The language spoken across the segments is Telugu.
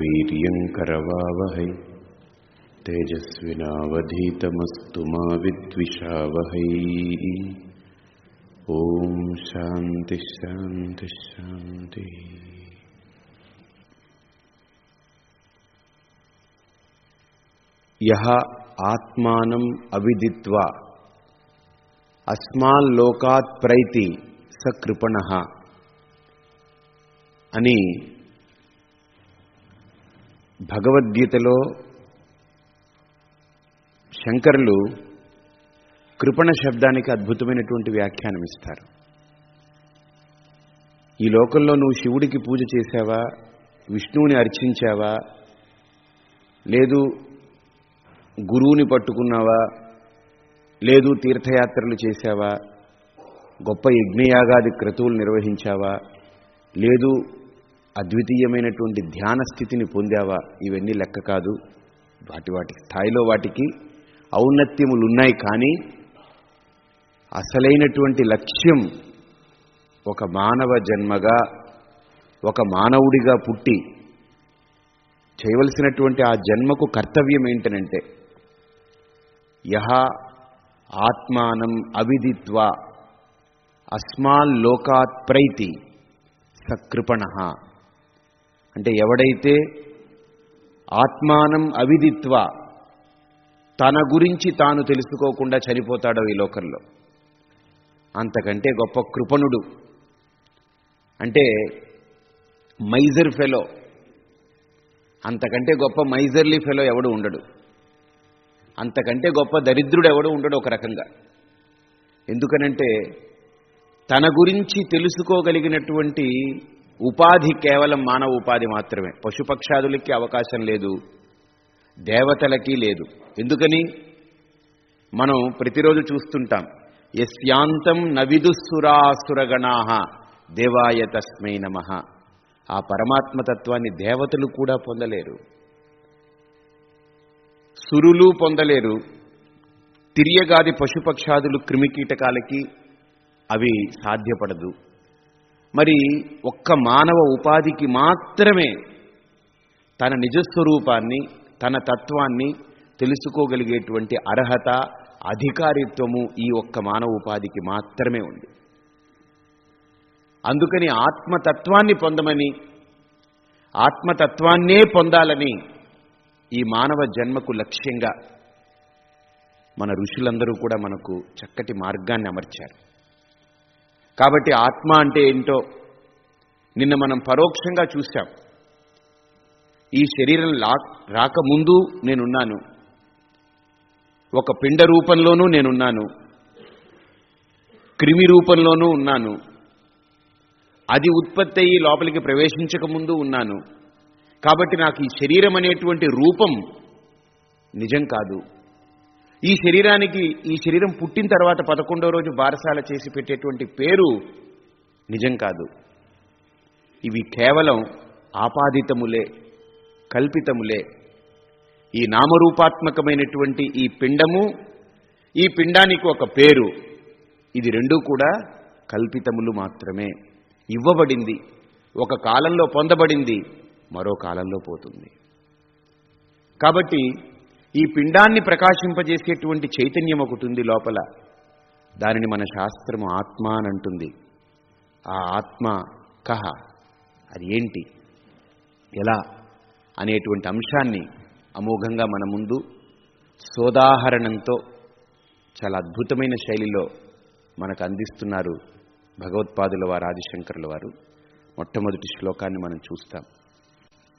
वीर्यङ्करवावहै तेजस्विनावधीतमस्तुमाविद्विषावहै यः आत्मानम् अविदित्वा अस्माल्लोकात् प्रैति स कृपणः अनि భగవద్గీతలో శంకరులు కృపణ శబ్దానికి అద్భుతమైనటువంటి వ్యాఖ్యానం ఇస్తారు. ఈ లోకంలో నువ్వు శివుడికి పూజ చేశావా? విష్ణువుని అర్చించావా? లేదు గురువుని పట్టుకున్నావా? లేదు తీర్థయాత్రలు చేశావా? గొప్ప యజ్ఞయాగాది క్రతువులు నిర్వహించావా? లేదు అద్వితీయమైనటువంటి ధ్యాన స్థితిని పొందావా? ఇవన్నీ లెక్క కాదు. వాటి వాటి స్థాయిలో వాటికి ఔన్నత్యములు ఉన్నాయి కానీ అసలైనటువంటి లక్ష్యం ఒక మానవ జన్మగా ఒక మానవుడిగా పుట్టి చేయవలసినటువంటి ఆ జన్మకు కర్తవ్యం ఏంటనంటే యహ ఆత్మానం అవిదిత్వా అస్మాల్లోకాత్ ప్రైతి సకృపణ. అంటే ఎవడైతే ఆత్మానం అవిదిత్వ తన గురించి తాను తెలుసుకోకుండా చనిపోతాడో ఈ లోకంలో అంతకంటే గొప్ప కృపణుడు. అంటే మైజర్ ఫెలో అంతకంటే గొప్ప మైజర్లీ ఫెలో ఎవడు ఉండడు. అంతకంటే గొప్ప దరిద్రుడు ఎవడు ఉండడు ఒక రకంగా. ఎందుకనంటే తన గురించి తెలుసుకోగలిగినటువంటి ఉపాధి కేవలం మానవ ఉపాధి మాత్రమే. పశుపక్షాదులకి అవకాశం లేదు. దేవతలకి లేదు. ఎందుకని? మనం ప్రతిరోజు చూస్తుంటాం. యస్యాంతం నవిదుస్సురాసురగణాహ దేవాయ తస్మై నమ. ఆ పరమాత్మతత్వాన్ని దేవతలు కూడా పొందలేరు. సురులు పొందలేరు. తిరియగాది పశుపక్షాదులు క్రిమికీటకాలకి అవి సాధ్యపడదు. మరి ఒక్క మానవ ఉపాధికి మాత్రమే తన నిజస్వరూపాన్ని తన తత్వాన్ని తెలుసుకోగలిగేటువంటి అర్హత అధికారిత్వము ఈ ఒక్క మానవ ఉపాధికి మాత్రమే ఉంది. అందుకని ఆత్మతత్వాన్ని పొందమని ఆత్మతత్వాన్నే పొందాలని ఈ మానవ జన్మకు లక్ష్యంగా మన ఋషులందరూ కూడా మనకు చక్కటి మార్గాన్ని అమర్చారు. కాబట్టి ఆత్మ అంటే ఏంటో నిన్న మనం పరోక్షంగా చూశాం. ఈ శరీరం లా రాకముందు నేనున్నాను. ఒక పిండ రూపంలోనూ నేనున్నాను. క్రిమి రూపంలోనూ ఉన్నాను. అది ఉత్పత్తి అయ్యి లోపలికి ప్రవేశించక ముందు ఉన్నాను. కాబట్టి నాకు ఈ శరీరం అనేటువంటి రూపం నిజం కాదు. ఈ శరీరానికి ఈ శరీరం పుట్టిన తర్వాత పదకొండో రోజు బారసాల చేసి పెట్టేటువంటి పేరు నిజం కాదు. ఇవి కేవలం ఆపాదితములే కల్పితములే. ఈ నామరూపాత్మకమైనటువంటి ఈ పిండము ఈ పిండానికి ఒక పేరు. ఇది రెండూ కూడా కల్పితములు మాత్రమే. ఇవ్వబడింది. ఒక కాలంలో పొందబడింది మరో కాలంలో పోతుంది. కాబట్టి ఈ పిండాన్ని ప్రకాశింపజేసేటువంటి చైతన్యం ఒకటి ఉంది లోపల. దానిని మన శాస్త్రము ఆత్మ అని అంటుంది. ఆ ఆత్మ కహ. అది ఏంటి? ఎలా? అనేటువంటి అంశాన్ని అమోఘంగా మన ముందు సోదాహరణంతో చాలా అద్భుతమైన శైలిలో మనకు అందిస్తున్నారు భగవత్పాదుల వారు ఆదిశంకరుల వారు. మొట్టమొదటి శ్లోకాన్ని మనం చూస్తాం.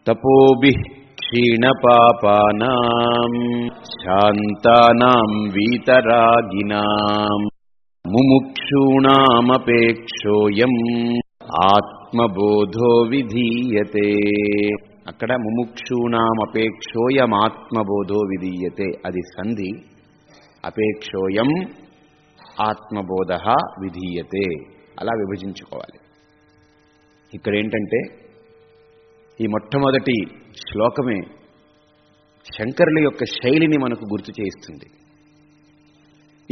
తపోభి క్షీణపాపానాం శాంతానాం వీతరాగినాం ముముక్షూణామపేక్షోయం ఆత్మబోధో విధీయతే. అక్కడ ముముక్షూణామపేక్షోయం ఆత్మబోధో విధీయతే అది సంధి. అపేక్షోయం ఆత్మబోధ విధీయతే. అలా విభజించుకోవాలి. ఇక్కడ ఏంటంటే ఈ మొట్టమొదటి శ్లోకమే శంకరుల యొక్క శైలిని మనకు గుర్తు చేయిస్తుంది.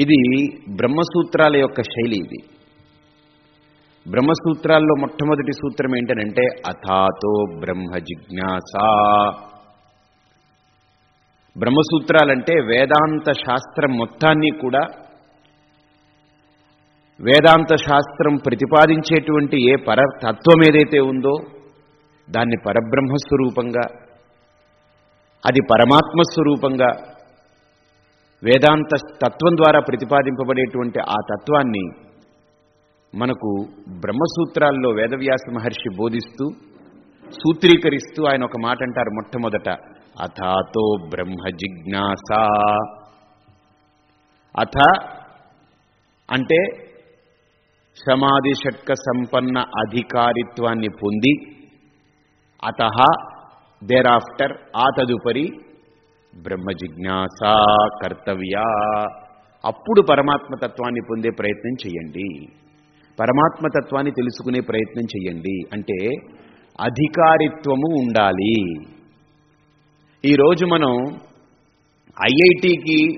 ఇది బ్రహ్మసూత్రాల యొక్క శైలి ఇది. బ్రహ్మసూత్రాల్లో మొట్టమొదటి సూత్రం ఏంటనంటే అథాతో బ్రహ్మ జిజ్ఞాస. బ్రహ్మసూత్రాలంటే వేదాంత శాస్త్రం మొత్తాన్ని కూడా వేదాంత శాస్త్రం ప్రతిపాదించేటువంటి ఏ పర తత్వం ఏదైతే ఉందో దాన్ని పరబ్రహ్మస్వరూపంగా అది పరమాత్మ స్వరూపంగా వేదాంత తత్వం ద్వారా ప్రతిపాదింపబడేటువంటి ఆ తత్వాన్ని మనకు బ్రహ్మసూత్రాల్లో వేదవ్యాస మహర్షి బోధిస్తూ సూత్రీకరిస్తూ ఆయన ఒక మాట అంటారు మొట్టమొదట అథాతో బ్రహ్మ జిజ్ఞాస అథ అంటే సమాధి షట్క సంపన్న అధికారిత్వాన్ని పొంది అత దేర్ ఆఫ్టర్ ఆ తదుపరి బ్రహ్మ జిజ్ఞాస కర్తవ్య. అప్పుడు పరమాత్మతత్వాన్ని పొందే ప్రయత్నం చేయండి పరమాత్మతత్వాన్ని తెలుసుకునే ప్రయత్నం చేయండి అంటే అధికారిత్వము ఉండాలి. ఈరోజు మనం ఐఐటికి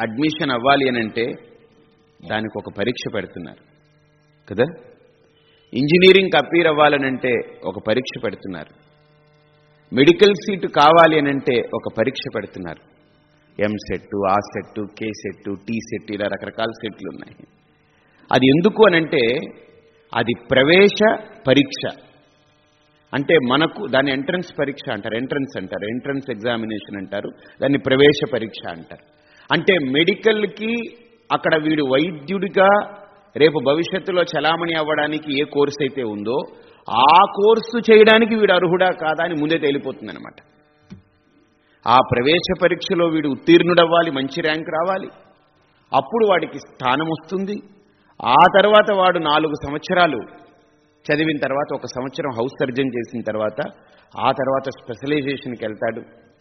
అడ్మిషన్ అవ్వాలి అనంటే దానికి ఒక పరీక్ష పెడుతున్నారు. కదా? ఇంజనీరింగ్కి అపీర్ అవ్వాలనంటే ఒక పరీక్ష పెడుతున్నారు. మెడికల్ సీటు కావాలి అనంటే ఒక పరీక్ష పెడుతున్నారు. ఎం సెట్ ఆ set K set T set ఇలా రకరకాల సెట్లు ఉన్నాయి. అది ఎందుకు అనంటే అది ప్రవేశ పరీక్ష. అంటే మనకు దాన్ని ఎంట్రన్స్ పరీక్ష అంటారు ఎంట్రన్స్ అంటారు ఎంట్రన్స్ ఎగ్జామినేషన్ అంటారు దాన్ని ప్రవేశ పరీక్ష అంటారు. అంటే మెడికల్కి అక్కడ వీడు వైద్యుడిగా రేపు భవిష్యత్తులో చలామణి అవ్వడానికి ఏ కోర్సు అయితే ఉందో ఆ కోర్సు చేయడానికి వీడు అర్హుడా కాదా అని ముందే తేలిపోతుందనమాట ఆ ప్రవేశ పరీక్షలో వీడు ఉత్తీర్ణుడవ్వాలి మంచి ర్యాంక్ రావాలి. అప్పుడు వాడికి స్థానం వస్తుంది. ఆ తర్వాత వాడు నాలుగు సంవత్సరాలు చదివిన తర్వాత ఒక సంవత్సరం హౌస్ సర్జన్ చేసిన తర్వాత ఆ తర్వాత స్పెషలైజేషన్కి వెళ్తాడు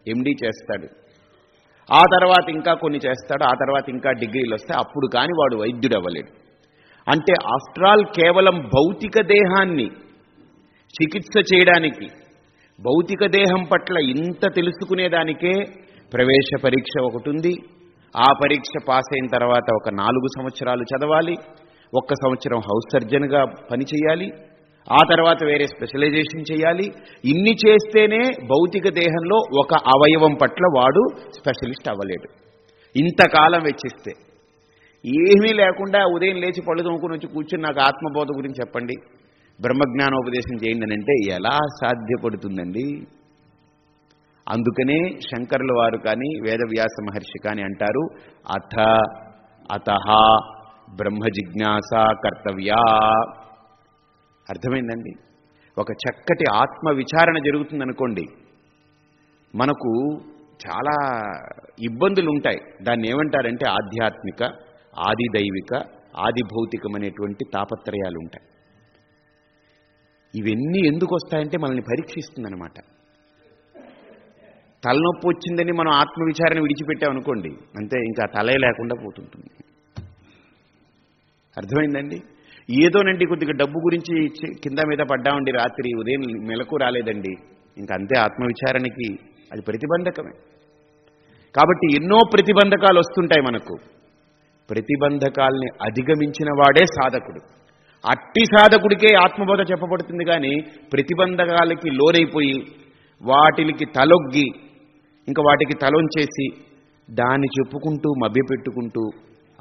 ఎండీ చేస్తాడు. ఆ తర్వాత ఇంకా కొన్ని చేస్తాడు ఆ తర్వాత ఇంకా డిగ్రీలు వస్తాయి. అప్పుడు కానీ వాడు వైద్యుడు అవ్వలేడు అంటే ఆఫ్టర్ ఆల్ కేవలం భౌతిక దేహాన్ని చికిత్స చేయడానికి భౌతిక దేహం పట్ల ఇంత తెలుసుకునేదానికే ప్రవేశ పరీక్ష ఒకటి ఉంది ఆ పరీక్ష పాస్ అయిన తర్వాత ఒక నాలుగు సంవత్సరాలు చదవాలి ఒక్క సంవత్సరం హౌస్ సర్జన్గా పనిచేయాలి ఆ తర్వాత వేరే స్పెషలైజేషన్ చేయాలి. ఇన్ని చేస్తేనే భౌతిక దేహంలో ఒక అవయవం పట్ల వాడు స్పెషలిస్ట్ అవ్వలేడు. ఇంతకాలం వెచ్చిస్తే ఏమీ లేకుండా ఉదయం లేచి పళ్ళు తోముకుని వచ్చి కూర్చుని నాకు ఆత్మబోధ గురించి చెప్పండి. బ్రహ్మజ్ఞానోపదేశం చేయండి అని అంటే ఎలా సాధ్యపడుతుందండి? అందుకనే శంకరుల వారు కానీ వేదవ్యాస మహర్షి కానీ అంటారు అథ అత బ్రహ్మ జిజ్ఞాస కర్తవ్యా. అర్థమైందండి? ఒక చక్కటి ఆత్మ విచారణ జరుగుతుందనుకోండి మనకు చాలా ఇబ్బందులు ఉంటాయి దాన్ని ఏమంటారంటే ఆధ్యాత్మిక ఆది దైవిక ఆది భౌతికమనేటువంటి తాపత్రయాలు ఉంటాయి ఇవన్నీ ఎందుకు వస్తాయంటే మనల్ని పరీక్షిస్తుందనమాట తలనొప్పి వచ్చిందని మనం ఆత్మవిచారణ విడిచిపెట్టామనుకోండి అంతే ఇంకా తలే లేకుండా పోతుంటుంది. అర్థమైందండి? ఏదోనండి కొద్దిగా డబ్బు గురించి కింద మీద పడ్డామండి రాత్రి ఉదయం మెలకు రాలేదండి ఇంకా అంతే ఆత్మవిచారణకి అది ప్రతిబంధకమే. కాబట్టి ఎన్నో ప్రతిబంధకాలు వస్తుంటాయి మనకు. ప్రతిబంధకాల్ని అధిగమించిన వాడే సాధకుడు. అట్టి సాధకుడికే ఆత్మబోధ చెప్పబడుతుంది కానీ ప్రతిబంధకాలకి లోనైపోయి వాటికి తలొగ్గి ఇంకా వాటికి తలొంచేసి దాన్ని చెప్పుకుంటూ మభ్యపెట్టుకుంటూ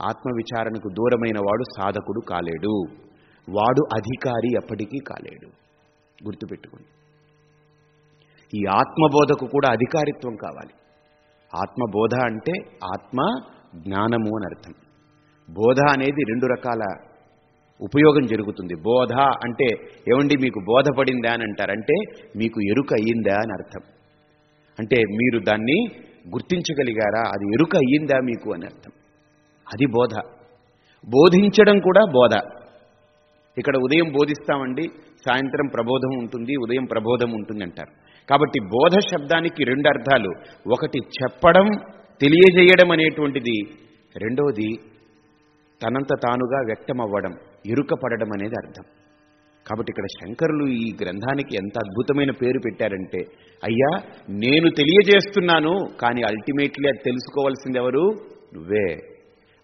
ఆత్మవిచారణకు దూరమైన వాడు సాధకుడు కాలేడు. వాడు అధికారి ఎప్పటికీ కాలేడు. గుర్తుపెట్టుకోండి. ఈ ఆత్మబోధకు కూడా అధికారిత్వం కావాలి. ఆత్మబోధ అంటే ఆత్మ జ్ఞానము అని అర్థం. బోధ అనేది రెండు రకాల ఉపయోగం జరుగుతుంది. బోధ అంటే ఏమండి? మీకు బోధపడిందా అని అంటారంటే మీకు ఎరుక అయ్యిందా అని అర్థం. అంటే మీరు దాన్ని గుర్తించగలిగారా? అది ఎరుక అయ్యిందా మీకు అని అర్థం. అది బోధ. బోధించడం కూడా బోధ. ఇక్కడ ఉదయం బోధిస్తామండి సాయంత్రం ప్రబోధం ఉంటుంది ఉదయం ప్రబోధం ఉంటుంది అంటారు. కాబట్టి బోధ శబ్దానికి రెండు అర్థాలు. ఒకటి చెప్పడం తెలియజేయడం అనేటువంటిది. రెండవది తనంత తానుగా వ్యక్తమవ్వడం ఇరుకపడడం అనేది అర్థం. కాబట్టి ఇక్కడ శంకరులు ఈ గ్రంథానికి ఎంత అద్భుతమైన పేరు పెట్టారంటే అయ్యా నేను తెలియజేస్తున్నాను కానీ అల్టిమేట్లీ అది తెలుసుకోవలసింది ఎవరు? నువ్వే.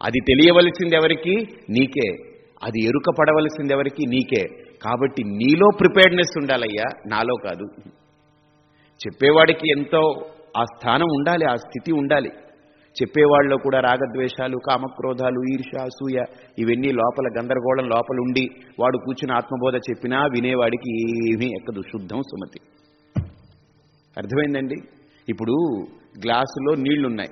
అది తెలియవలసింది ఎవరికి? నీకే. అది ఎరుక పడవలసింది ఎవరికి? నీకే. కాబట్టి నీలో ప్రిపేర్డ్నెస్ ఉండాలయ్యా నాలో కాదు. చెప్పేవాడికి ఎంతో ఆ స్థానం ఉండాలి ఆ స్థితి ఉండాలి. చెప్పేవాళ్ళలో కూడా రాగద్వేషాలు కామక్రోధాలు ఈర్ష అసూయ ఇవన్నీ లోపల గందరగోళం లోపల ఉండి వాడు కూర్చుని ఆత్మబోధ చెప్పినా వినేవాడికి ఏమీ ఎక్కదు. శుద్ధం సుమతి. అర్థమైందండి? ఇప్పుడు గ్లాసులో నీళ్ళున్నాయి.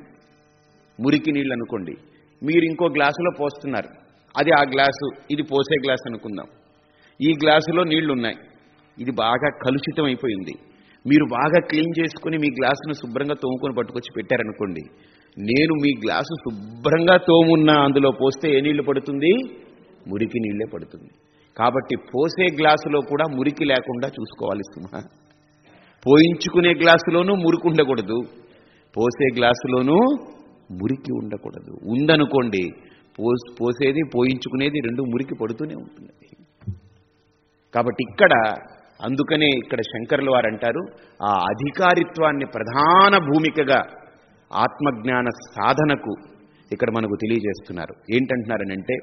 మురికి నీళ్ళు అనుకోండి. మీరు ఇంకో గ్లాసులో పోస్తున్నారు. అది ఆ గ్లాసు ఇది పోసే గ్లాస్ అనుకుందాం. ఈ గ్లాసులో నీళ్ళున్నాయి. ఇది బాగా కలుషితం అయిపోయింది మీరు బాగా క్లీన్ చేసుకుని మీ గ్లాసును శుభ్రంగా తోముకొని పట్టుకొచ్చి పెట్టారనుకోండి నేను మీ గ్లాసు శుభ్రంగా తోమున్నా అందులో పోస్తే ఏ నీళ్ళు పడుతుంది? మురికి నీళ్ళే పడుతుంది. కాబట్టి పోసే గ్లాసులో కూడా మురికి లేకుండా చూసుకోవాలి సుమా. పోయించుకునే గ్లాసులోనూ మురికి ఉండకూడదు. పోసే గ్లాసులోనూ మురికి ఉండకూడదు. ఉందనుకోండి పోస్ పోసేది పోయించుకునేది రెండు మురికి పడుతూనే ఉంటుంది. కాబట్టి ఇక్కడ అందుకనే ఇక్కడ శంకర్లు వారు అంటారు ఆ అధికారిత్వాన్ని ప్రధాన భూమికగా ఆత్మజ్ఞాన సాధనకు ఇక్కడ మనకు తెలియజేస్తున్నారు. ఏంటంటున్నారనంటే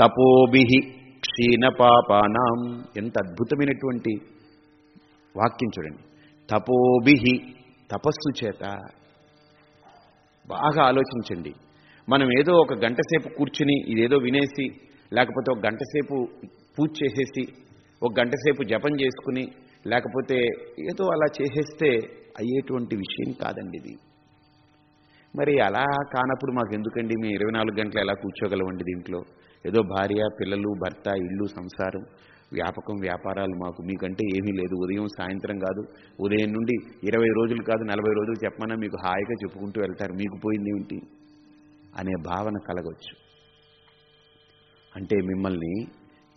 తపోభిహి క్షీణ పాపానాం. ఎంత అద్భుతమైనటువంటి వాక్యం చూడండి. తపోభిహి తపస్సు చేత బాగా ఆలోచించండి. మనం ఏదో ఒక గంట సేపు కూర్చుని ఇదేదో వినేసి లేకపోతే ఒక గంట సేపు పూజ చేసేసి ఒక గంట సేపు జపం చేసుకుని లేకపోతే ఏదో అలా చేసేస్తే అయ్యేటువంటి విషయం కాదండి ఇది. మరి అలా కానప్పుడు మాకు ఎందుకండి మేము ఇరవై నాలుగు గంటలు ఎలా కూర్చోగలవండి దీంట్లో? ఏదో భార్య పిల్లలు భర్త ఇల్లు సంసారం వ్యాపకం వ్యాపారాలు మాకు. మీకంటే ఏమీ లేదు. ఉదయం సాయంత్రం కాదు. ఉదయం నుండి ఇరవై రోజులు కాదు నలభై రోజులు చెప్పమన్నా మీకు హాయిగా చెప్పుకుంటూ వెళ్తారు. మీకు పోయింది ఏమిటి? అనే భావన కలగవచ్చు అంటే మిమ్మల్ని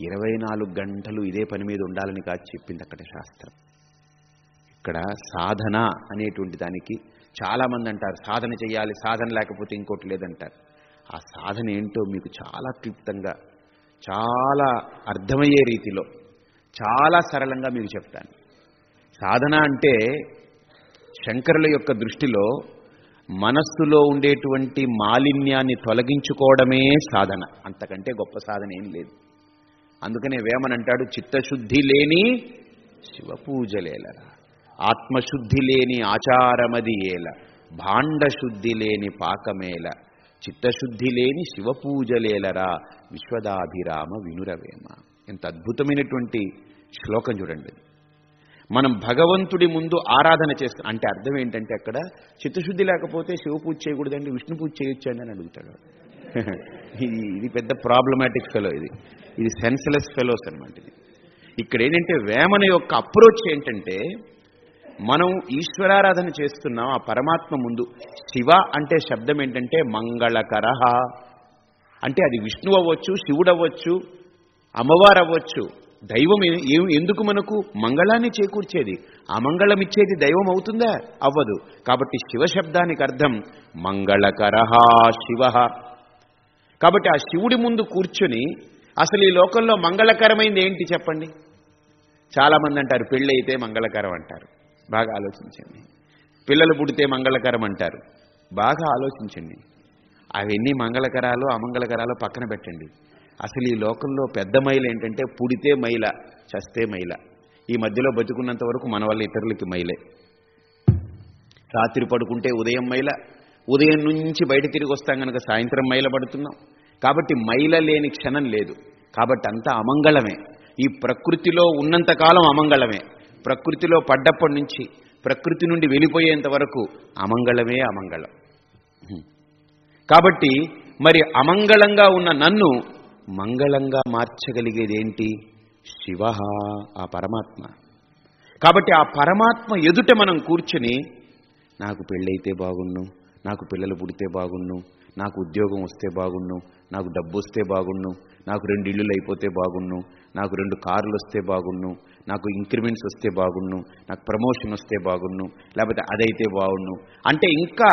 ఇరవై నాలుగు గంటలు ఇదే పని మీద ఉండాలని కాదు చెప్పింది అక్కడ శాస్త్రం. ఇక్కడ సాధన అనేటువంటి దానికి చాలామంది అంటారు సాధన చేయాలి సాధన లేకపోతే ఇంకోటి లేదంటారు. ఆ సాధన ఏంటో మీకు చాలా క్లుప్తంగా చాలా అర్థమయ్యే రీతిలో చాలా సరళంగా మీకు చెప్తాను. సాధన అంటే శంకరుల యొక్క దృష్టిలో మనస్సులో ఉండేటువంటి మాలిన్యాన్ని తొలగించుకోవడమే సాధన. అంతకంటే గొప్ప సాధన ఏం లేదు. అందుకనే వేమనంటాడు చిత్తశుద్ధి లేని శివపూజలేలరా. ఆత్మశుద్ధి లేని ఆచారమది ఏల భాండశుద్ధి లేని పాకమేల చిత్తశుద్ధి లేని శివ పూజలేలరా విశ్వదాభిరామ వినురవేమ. ఎంత అద్భుతమైనటువంటి శ్లోకం చూడండి. మనం భగవంతుడి ముందు ఆరాధన చేస్తాం అంటే అర్థం ఏంటంటే అక్కడ చిత్తశుద్ధి లేకపోతే శివ పూజ చేయకూడదండి విష్ణు పూజ చేయొచ్చు అని అడుగుతాడు. ఇది ఇది పెద్ద ప్రాబ్లమాటిక్ ఫెలో ఇది. ఇది సెన్స్లెస్ ఫెలోస్ అనమాట ఇది. ఇక్కడ ఏంటంటే వేమన యొక్క అప్రోచ్ ఏంటంటే మనం ఈశ్వరారాధన చేస్తున్నాం ఆ పరమాత్మ ముందు. శివ అంటే శబ్దం ఏంటంటే మంగళకర అంటే అది విష్ణు అవ్వచ్చు శివుడు అవ్వచ్చు అమ్మవారు అవ్వచ్చు. దైవం ఎందుకు మనకు మంగళాన్ని చేకూర్చేది? అమంగళమిచ్చేది దైవం అవుతుందా? అవ్వదు. కాబట్టి శివ శబ్దానికి అర్థం మంగళకర శివ. కాబట్టి ఆ శివుడి ముందు కూర్చుని అసలు ఈ లోకంలో మంగళకరమైంది ఏంటి చెప్పండి? చాలామంది అంటారు పెళ్ళైతే మంగళకరం అంటారు. బాగా ఆలోచించండి. పిల్లలు పుడితే మంగళకరం అంటారు. బాగా ఆలోచించండి. అవన్నీ మంగళకరాలు అమంగళకరాలు పక్కన పెట్టండి. అసలు ఈ లోకంలో పెద్ద మైల ఏంటంటే పుడితే మైల చస్తే మైల. ఈ మధ్యలో బతుకున్నంత వరకు మన వల్ల ఇతరులకి మైలే. రాత్రి పడుకుంటే ఉదయం మైల. ఉదయం నుంచి బయట తిరిగి వస్తాం కనుక సాయంత్రం మైల పడుతున్నాం. కాబట్టి మైల లేని క్షణం లేదు. కాబట్టి అంతా అమంగళమే. ఈ ప్రకృతిలో ఉన్నంతకాలం అమంగళమే. ప్రకృతిలో పడ్డప్పటి నుంచి ప్రకృతి నుండి వెళ్ళిపోయేంత వరకు అమంగళమే అమంగళం. కాబట్టి మరి అమంగళంగా ఉన్న నన్ను మంగళంగా మార్చగలిగేది ఏంటి శివ ఆ పరమాత్మ. కాబట్టి ఆ పరమాత్మ ఎదుట మనం కూర్చుని నాకు పెళ్ళైతే బాగుండు నాకు పిల్లలు పుడితే బాగుండు నాకు ఉద్యోగం వస్తే బాగుండు నాకు డబ్బు వస్తే బాగుండు నాకు రెండు ఇల్లులు అయిపోతే బాగుండు నాకు రెండు కార్లు వస్తే బాగుండు నాకు ఇంక్రిమెంట్స్ వస్తే బాగుండు నాకు ప్రమోషన్ వస్తే బాగుండు లేకపోతే అదైతే బాగుండు అంటే ఇంకా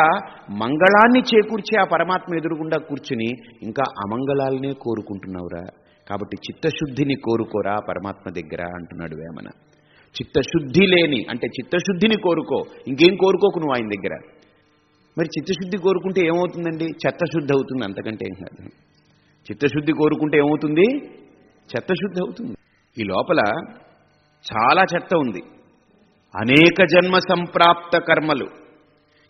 మంగళాన్ని చేకూర్చే ఆ పరమాత్మ ఎదురుగుండా కూర్చుని ఇంకా అమంగళాలనే కోరుకుంటున్నావురా. కాబట్టి చిత్తశుద్ధిని కోరుకోరా పరమాత్మ దగ్గర అంటున్నాడు వేమన. చిత్తశుద్ధి లేని అంటే చిత్తశుద్ధిని కోరుకో ఇంకేం కోరుకోకు నువ్వు ఆయన దగ్గర. మరి చిత్తశుద్ధి కోరుకుంటే ఏమవుతుందండి? చెత్తశుద్ధి అవుతుంది అంతకంటే ఏం కాదు. చిత్తశుద్ధి కోరుకుంటే ఏమవుతుంది? చెత్త శుద్ధి అవుతుంది. ఈ లోపల చాలా చెత్త ఉంది. అనేక జన్మ సంప్రాప్త కర్మలు.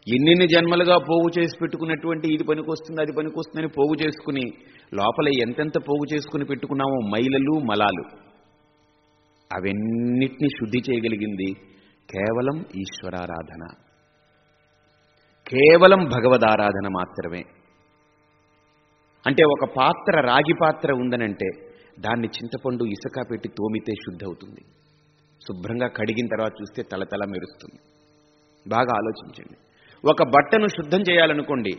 ఎన్నెన్ని జన్మలుగా పోగు చేసి పెట్టుకున్నటువంటి ఇది పనికొస్తుంది అది పనికొస్తుందని పోగు చేసుకుని లోపల ఎంతెంత పోగు చేసుకుని పెట్టుకున్నామో మైలలు మలాలు. అవన్నిటిని శుద్ధి చేయగలిగింది కేవలం ఈశ్వరారాధన. కేవలం భగవదారాధన మాత్రమే. అంటే ఒక పాత్ర రాగి పాత్ర ఉందనంటే దాన్ని చింతపండు ఇసుక పెట్టి తోమితే శుద్ధి అవుతుంది శుభ్రంగా కడిగిన తర్వాత చూస్తే తలతల మెరుస్తుంది. బాగా ఆలోచించండి. ఒక బట్టను శుద్ధం చేయాలనుకోండి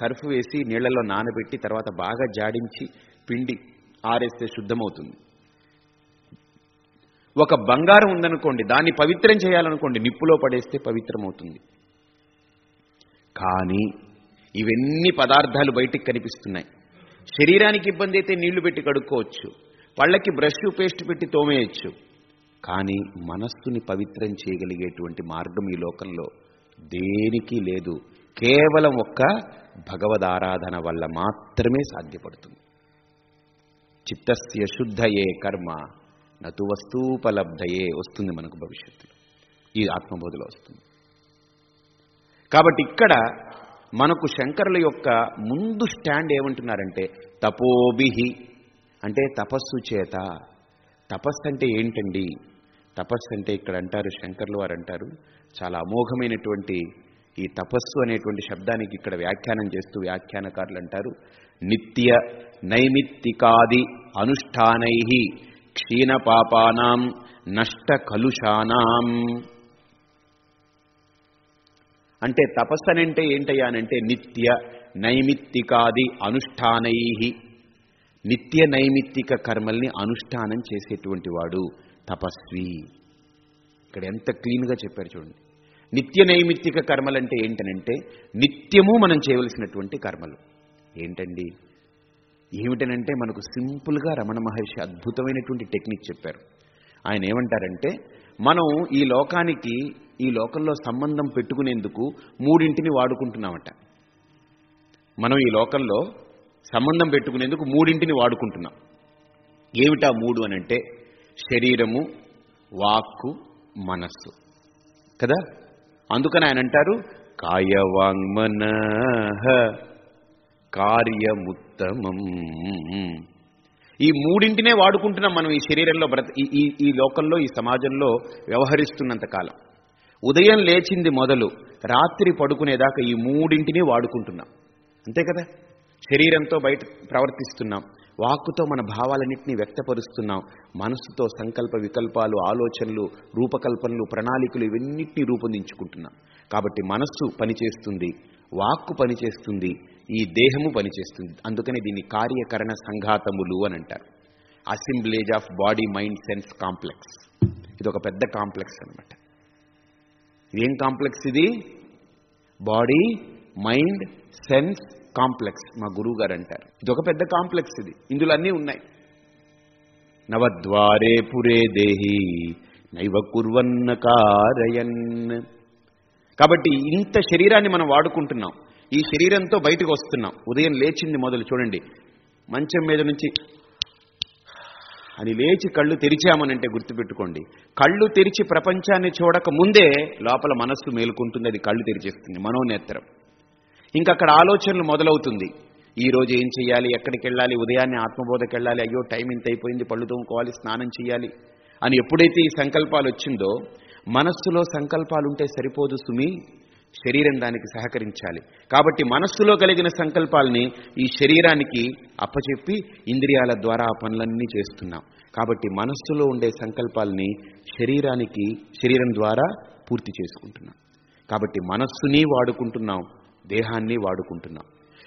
సర్ఫ్ వేసి నీళ్ళలో నానబెట్టి తర్వాత బాగా జాడించి పిండి ఆరేస్తే శుద్ధమవుతుంది. ఒక బంగారం ఉందనుకోండి దాన్ని పవిత్రం చేయాలనుకోండి నిప్పులో పడేస్తే పవిత్రమవుతుంది. కానీ ఇవన్నీ పదార్థాలు బయటికి కనిపిస్తున్నాయి. శరీరానికి ఇబ్బంది అయితే నీళ్ళు పెట్టి కడుక్కోవచ్చు. పళ్ళకి బ్రష్ పేస్ట్ పెట్టి తోమేయచ్చు. కానీ మనస్సుని పవిత్రం చేయగలిగేటువంటి మార్గం ఈ లోకంలో దేనికి లేదు. కేవలం ఒక్క భగవదారాధన వల్ల మాత్రమే సాధ్యపడుతుంది. చిత్తస్య శుద్ధయే కర్మ నతు వస్తూపలబ్ధయే వస్తుంది మనకు భవిష్యత్తులో. ఈ ఆత్మబోధలో వస్తుంది. కాబట్టి ఇక్కడ మనకు శంకరుల యొక్క ముందు స్టాండ్ ఏమంటున్నారంటే తపోభిహి అంటే తపస్సు చేత. తపస్సు అంటే ఏంటండి? తపస్సు అంటే ఇక్కడ అంటారు శంకర్లు వారు అంటారు చాలా అమోఘమైనటువంటి ఈ తపస్సు అనేటువంటి శబ్దానికి ఇక్కడ వ్యాఖ్యానం చేస్తూ వ్యాఖ్యానకారులు అంటారు నిత్య నైమిత్తికాది అనుష్ఠానై క్షీణ పాపానాం నష్ట కలుషానాం అంటే తపస్సు అనంటే ఏంటయ్యానంటే నిత్య నైమిత్తికాది అనుష్ఠానై. నిత్య నైమిత్తిక కర్మల్ని అనుష్ఠానం చేసేటువంటి వాడు. తపస్వి. ఇక్కడ ఎంత క్లీన్గా చెప్పారు చూడండి. నిత్య నైమిత్తిక కర్మలంటే ఏంటనంటే నిత్యము మనం చేయవలసినటువంటి కర్మలు. ఏంటండి? ఏమిటనంటే మనకు సింపుల్గా రమణ మహర్షి అద్భుతమైనటువంటి టెక్నిక్ చెప్పారు. ఆయన ఏమంటారంటే మనం ఈ లోకానికి ఈ లోకంలో సంబంధం పెట్టుకునేందుకు మూడింటిని వాడుకుంటున్నామట. మనం ఈ లోకంలో సంబంధం పెట్టుకునేందుకు మూడింటిని వాడుకుంటున్నాం. ఏమిటా మూడు అనంటే శరీరము వాక్కు మనస్సు. కదా? అందుకని ఆయన అంటారు కాయవాంగ్మన కార్యముత్తమం. ఈ మూడింటినే వాడుకుంటున్నాం మనం ఈ శరీరంలో బ్రత ఈ ఈ ఈ లోకంలో ఈ సమాజంలో వ్యవహరిస్తున్నంత కాలం. ఉదయం లేచింది మొదలు రాత్రి పడుకునేదాకా ఈ మూడింటిని వాడుకుంటున్నాం. అంతే కదా? శరీరంతో బయట ప్రవర్తిస్తున్నాం. వాక్కుతో మన భావాలన్నింటినీ వ్యక్తపరుస్తున్నాం. మనస్సుతో సంకల్ప వికల్పాలు ఆలోచనలు రూపకల్పనలు ప్రణాళికలు ఇవన్నిటినీ రూపొందించుకుంటున్నాం. కాబట్టి మనస్సు పనిచేస్తుంది వాక్కు పనిచేస్తుంది ఈ దేహము పనిచేస్తుంది. అందుకని దీన్ని కార్యకరణ సంఘాతములు అని అంటారు. Assemblage of body mind sense complex ఇది ఒక పెద్ద కాంప్లెక్స్ అనమాట ఏం కాంప్లెక్స్ ఇది? బాడీ మైండ్ సెన్స్ కాంప్లెక్స్ మా గురువు గారు అంటారు ఇది ఒక పెద్ద కాంప్లెక్స్ ఇది. ఇందులో అన్నీ ఉన్నాయి. నవద్వారే పురే దేహి నైవ కుర్వన్న కారయన్. కాబట్టి ఇంత శరీరాన్ని మనం వాడుకుంటున్నాం. ఈ శరీరంతో బయటకు వస్తున్నాం. ఉదయం లేచింది మొదలు చూడండి. మంచం మీద నుంచి అని లేచి కళ్ళు తెరిచామనంటే గుర్తుపెట్టుకోండి. కళ్ళు తెరిచి ప్రపంచాన్ని చూడక ముందే లోపల మనస్సు మేలుకుంటుంది అది కళ్ళు తెరిచేస్తుంది. మనోనేత్రం. ఇంకా అక్కడ ఆలోచనలు మొదలవుతుంది. ఈ రోజు ఏం చేయాలి ఎక్కడికి వెళ్ళాలి? ఉదయాన్నే ఆత్మబోధకి వెళ్ళాలి. అయ్యో టైం ఇంత అయిపోయింది పళ్ళు తోముకోవాలి స్నానం చేయాలి అని ఎప్పుడైతే ఈ సంకల్పాలు వచ్చిందో మనస్సులో సంకల్పాలు ఉంటే సరిపోదు సుమి. శరీరం దానికి సహకరించాలి. కాబట్టి మనస్సులో కలిగిన సంకల్పాలని ఈ శరీరానికి అప్పచెప్పి ఇంద్రియాల ద్వారా ఆ పనులన్నీ చేస్తున్నాం. కాబట్టి మనస్సులో ఉండే సంకల్పాలని శరీరానికి శరీరం ద్వారా పూర్తి చేసుకుంటున్నాం. కాబట్టి మనస్సుని వాడుకుంటున్నాం. దేహాన్ని వాడుకుంటున్నాం.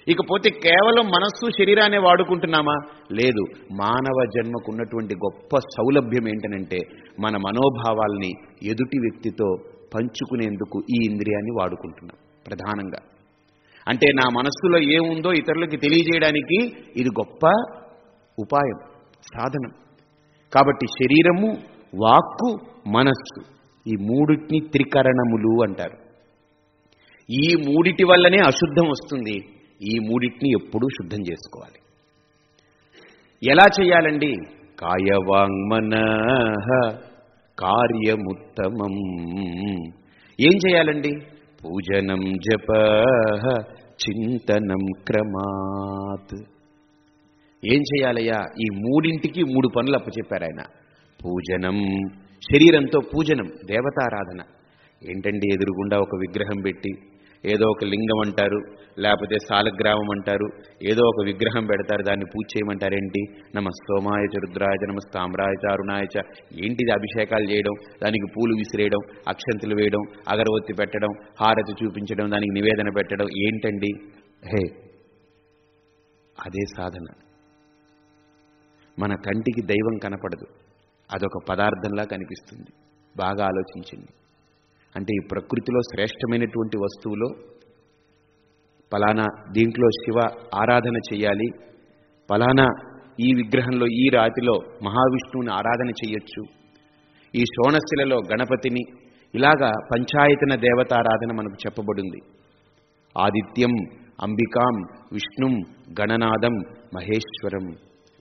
ఇకపోతే కేవలం మనస్సు శరీరాన్ని వాడుకుంటున్నామా? లేదు. మానవ జన్మకు ఉన్నటువంటి గొప్ప సౌలభ్యం ఏంటనంటే మన మనోభావాల్ని ఎదుటి వ్యక్తితో పంచుకునేందుకు ఈ ఇంద్రియాన్ని వాడుకుంటున్నాం ప్రధానంగా. అంటే నా మనస్సులో ఏముందో ఇతరులకి తెలియజేయడానికి ఇది గొప్ప ఉపాయం సాధనం. కాబట్టి శరీరము వాక్కు మనస్సు ఈ మూడిటిని త్రికరణములు అంటారు. ఈ మూడిటి వల్లనే అశుద్ధం వస్తుంది. ఈ మూడిటిని ఎప్పుడూ శుద్ధం చేసుకోవాలి. ఎలా చేయాలండి? కాయవాంగ్మన కార్యముత్తమం. ఏం చేయాలండి? పూజనం జప చింతనం క్రమాత్. ఏం చేయాలయ్యా? ఈ మూడింటికి మూడు పనులు అప్పచెప్పారు ఆయన. పూజనం శరీరంతో పూజనం దేవతారాధన. ఏంటండి ఎదురుగుండా ఒక విగ్రహం పెట్టి ఏదో ఒక లింగం అంటారు లేకపోతే సాలగ్రామం అంటారు ఏదో ఒక విగ్రహం పెడతారు దాన్ని పూజ చేయమంటారేంటి? నమ సోమాయ చ రుద్రాయ చ నమ అరుణాయ చ. ఏంటిది అభిషేకాలు చేయడం? దానికి పూలు విసిరేయడం అక్షంతులు వేయడం అగరవత్తి పెట్టడం హారతి చూపించడం దానికి నివేదన పెట్టడం ఏంటండి? హే అదే సాధన. మన కంటికి దైవం కనపడదు. అదొక పదార్థంలా కనిపిస్తుంది. బాగా ఆలోచించండి. అంటే ఈ ప్రకృతిలో శ్రేష్టమైనటువంటి వస్తువులో పలానా దీంట్లో శివ ఆరాధన చేయాలి. పలానా ఈ విగ్రహంలో ఈ రాతిలో మహావిష్ణువుని ఆరాధన చేయొచ్చు. ఈ శోణశిలలో గణపతిని ఇలాగా పంచాయతన దేవతారాధన మనకు చెప్పబడింది. ఆదిత్యం అంబికాం విష్ణుం గణనాదం మహేశ్వరం.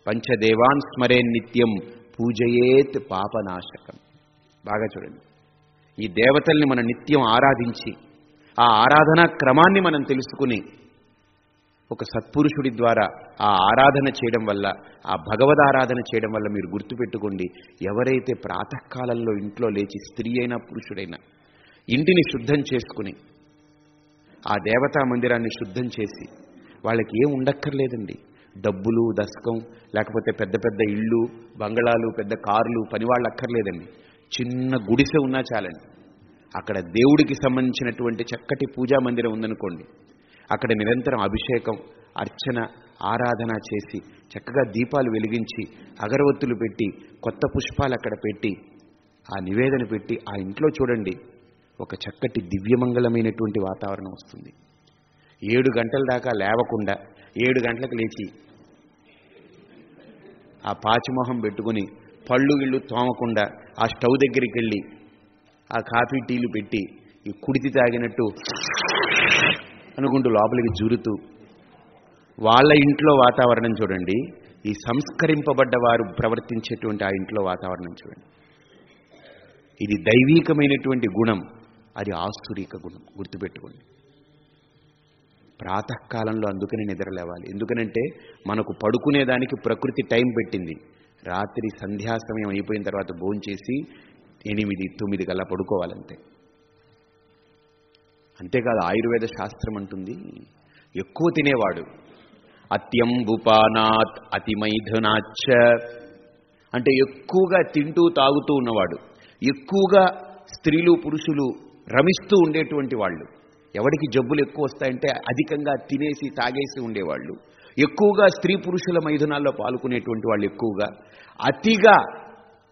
పంచదేవాన్ స్మరే నిత్యం పూజయేత్ పాపనాశకం. బాగా చూడండి. ఈ దేవతల్ని మనం నిత్యం ఆరాధించి ఆ ఆరాధనా క్రమాన్ని మనం తెలుసుకుని ఒక సత్పురుషుడి ద్వారా ఆ ఆరాధన చేయడం వల్ల ఆ భగవద్ ఆరాధన చేయడం వల్ల మీరు గుర్తుపెట్టుకోండి ఎవరైతే ప్రాతకాలంలో ఇంట్లో లేచి స్త్రీ అయినా పురుషుడైనా ఇంటిని శుద్ధం చేసుకుని ఆ దేవతా మందిరాన్ని శుద్ధం చేసి వాళ్ళకి ఏం ఉండక్కర్లేదండి. డబ్బులు దశకం లేకపోతే పెద్ద పెద్ద ఇళ్ళు బంగళాలు పెద్ద కార్లు పనివాళ్ళు అక్కర్లేదండి. చిన్న గుడిసె ఉన్నా చాలండి. అక్కడ దేవుడికి సంబంధించినటువంటి చక్కటి పూజా మందిరం ఉందనుకోండి. అక్కడ నిరంతరం అభిషేకం అర్చన ఆరాధన చేసి చక్కగా దీపాలు వెలిగించి అగరవత్తులు పెట్టి కొత్త పుష్పాలు అక్కడ పెట్టి ఆ నివేదన పెట్టి ఆ ఇంట్లో చూడండి ఒక చక్కటి దివ్యమంగళమైనటువంటి వాతావరణం వస్తుంది. ఏడు గంటల దాకా లేవకుండా ఏడు గంటలకు లేచి ఆ పాచిమొహం పెట్టుకుని పళ్ళు గిళ్ళు తోమకుండా ఆ స్టవ్ దగ్గరికి వెళ్ళి ఆ కాఫీ టీలు పెట్టి ఈ కుడితి తాగినట్టు అనుకుంటూ లోపలికి జురుతూ వాళ్ళ ఇంట్లో వాతావరణం చూడండి. ఈ సంస్కరింపబడ్డ వారు ప్రవర్తించేటువంటి ఆ ఇంట్లో వాతావరణం చూడండి. ఇది దైవీకమైనటువంటి గుణం. అది ఆస్తురిక గుణం. గుర్తుపెట్టుకోండి. ప్రాతకాలంలో అందుకని నిద్ర లేవాలి. ఎందుకనంటే మనకు పడుకునేదానికి ప్రకృతి టైం పెట్టింది. రాత్రి సంధ్యా సమయం అయిపోయిన తర్వాత భోంచేసి ఎనిమిది తొమ్మిది కల్లా పడుకోవాలంతే. అంతేకాదు ఆయుర్వేద శాస్త్రం అంటుంది ఎక్కువ తినేవాడు. అత్యంబుపానాత్ అతిమైథునాచ్చ. అంటే ఎక్కువగా తింటూ తాగుతూ ఉన్నవాడు. ఎక్కువగా స్త్రీలు పురుషులు రమిస్తూ ఉండేటువంటి వాళ్ళు. ఎవడికి జబ్బులు ఎక్కువ వస్తాయంటే అధికంగా తినేసి తాగేసి ఉండేవాళ్ళు. ఎక్కువగా స్త్రీ పురుషుల మైథునాల్లో పాల్గొనేటువంటి వాళ్ళు ఎక్కువగా అతిగా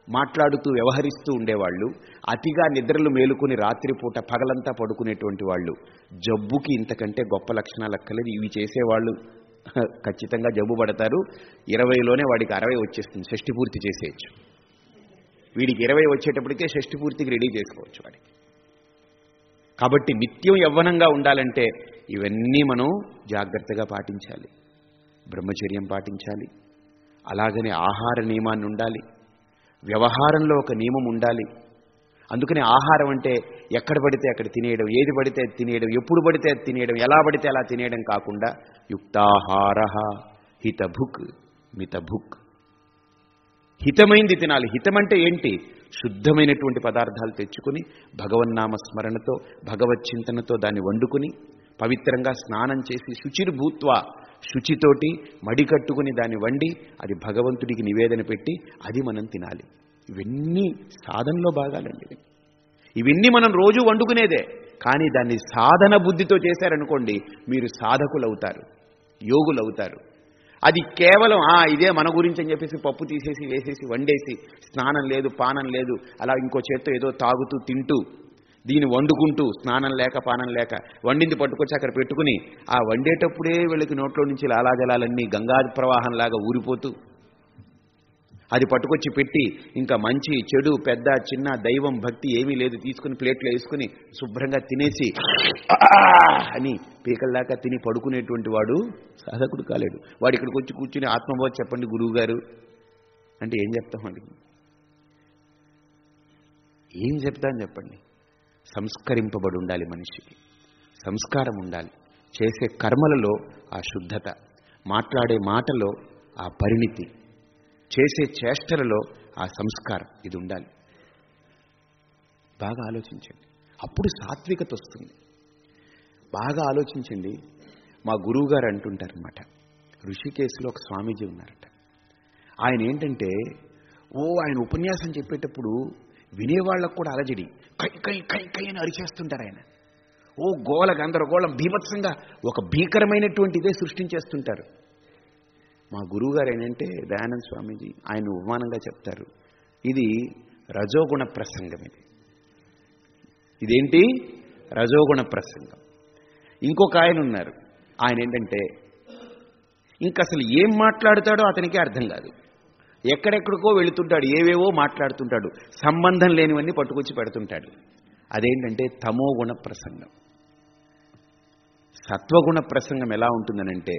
మాట్లాడుతూ వ్యవహరిస్తూ ఉండేవాళ్ళు అతిగా నిద్రలు మేలుకొని రాత్రిపూట పగలంతా పడుకునేటువంటి వాళ్ళు జబ్బుకి ఇంతకంటే గొప్ప లక్షణాలు అక్కలేదు ఇవి చేసేవాళ్ళు ఖచ్చితంగా జబ్బు పడతారు. ఇరవైలోనే వాడికి అరవై వచ్చేస్తుంది. షష్టి పూర్తి చేసేయచ్చు. వీడికి ఇరవై వచ్చేటప్పటికే షష్టి పూర్తికి రెడీ చేసుకోవచ్చు వాడికి. కాబట్టి నిత్యం యవ్వనంగా ఉండాలంటే ఇవన్నీ మనం జాగ్రత్తగా పాటించాలి. బ్రహ్మచర్యం పాటించాలి. అలాగనే ఆహార నియమాన్ని ఉండాలి. వ్యవహారంలో ఒక నియమం ఉండాలి. అందుకని ఆహారం అంటే ఎక్కడ పడితే అక్కడ తినేయడం ఏది పడితే అది తినేయడం ఎప్పుడు పడితే అది తినేయడం ఎలా పడితే అలా తినేయడం కాకుండా యుక్తాహార హితభుక్ మితభుక్. హితమైంది తినాలి. హితం అంటే ఏంటి? శుద్ధమైనటువంటి పదార్థాలు తెచ్చుకుని భగవన్నామ స్మరణతో భగవత్ చింతనతో దాన్ని వండుకుని పవిత్రంగా స్నానం చేసి శుచిర్భూత్వ శుచితోటి మడి కట్టుకుని దాన్ని వండి అది భగవంతుడికి నివేదన పెట్టి అది మనం తినాలి. ఇవన్నీ సాధనలో భాగాలండి. ఇవన్నీ మనం రోజు వండుకునేదే. కానీ దాన్ని సాధన బుద్ధితో చేశారనుకోండి మీరు సాధకులు అవుతారు యోగులు అవుతారు అది కేవలం ఆ ఇదే మన గురించి అని చెప్పేసి పప్పు తీసేసి వేసేసి వండేసి స్నానం లేదు పానం లేదు అలా ఇంకో చేత్తో ఏదో తాగుతూ తింటూ దీన్ని వండుకుంటూ స్నానం లేక పానం లేక వండింది పట్టుకొచ్చి అక్కడ పెట్టుకుని ఆ వండేటప్పుడే వీళ్ళకి నోట్లో నుంచి లాలాజలాలన్నీ గంగా ప్రవాహంలాగా ఊరిపోతూ అది పట్టుకొచ్చి పెట్టి ఇంకా మంచి చెడు పెద్ద చిన్న దైవం భక్తి ఏమీ లేదు. తీసుకుని ప్లేట్లో వేసుకుని శుభ్రంగా తినేసి అని పీకల్లాగా తిని పడుకునేటువంటి వాడు సాధకుడు కాలేడు. వాడు ఇక్కడికి వచ్చి కూర్చుని ఆత్మబోధ చెప్పండి గురువు గారు అంటే ఏం చెప్తాం ఏం చెప్తాను చెప్పండి? సంస్కరింపబడి ఉండాలి మనిషికి. సంస్కారం ఉండాలి చేసే కర్మలలో ఆ శుద్ధత మాట్లాడే మాటలో ఆ పరిణితి చేసే చేష్టలలో ఆ సంస్కారం ఇది ఉండాలి బాగా ఆలోచించండి. అప్పుడు సాత్వికత వస్తుంది బాగా ఆలోచించండి. మా గురువు గారు అంటుంటారనమాట ఋషికేశ్లో ఒక స్వామీజీ ఉన్నారట. ఆయన ఏంటంటే ఓ ఆయన ఉపన్యాసం చెప్పేటప్పుడు వినేవాళ్ళకు కూడా అలజడి. కై కై కై కై అని అరిచేస్తుంటారు ఆయన. ఓ గోల గందరగోళం భీభత్సంగా ఒక భీకరమైనటువంటి ఇదే సృష్టించేస్తుంటారు. మా గురువుగారు ఏంటంటే దయానంద స్వామీజీ ఆయన ఉపమానంగా చెప్తారు. ఇది రజోగుణ ప్రసంగం ఇది. ఇదేంటి? రజోగుణ ప్రసంగం. ఇంకొక ఆయన ఉన్నారు. ఆయన ఏంటంటే ఇంక అసలు ఏం మాట్లాడతాడో అతనికి అర్థం కాదు. ఎక్కడెక్కడికో వెళుతుంటాడు ఏవేవో మాట్లాడుతుంటాడు సంబంధం లేనివన్నీ పట్టుకొచ్చి పెడుతుంటాడు. అదేంటంటే తమోగుణ ప్రసంగం. సత్వగుణ ప్రసంగం ఎలా ఉంటుందనంటే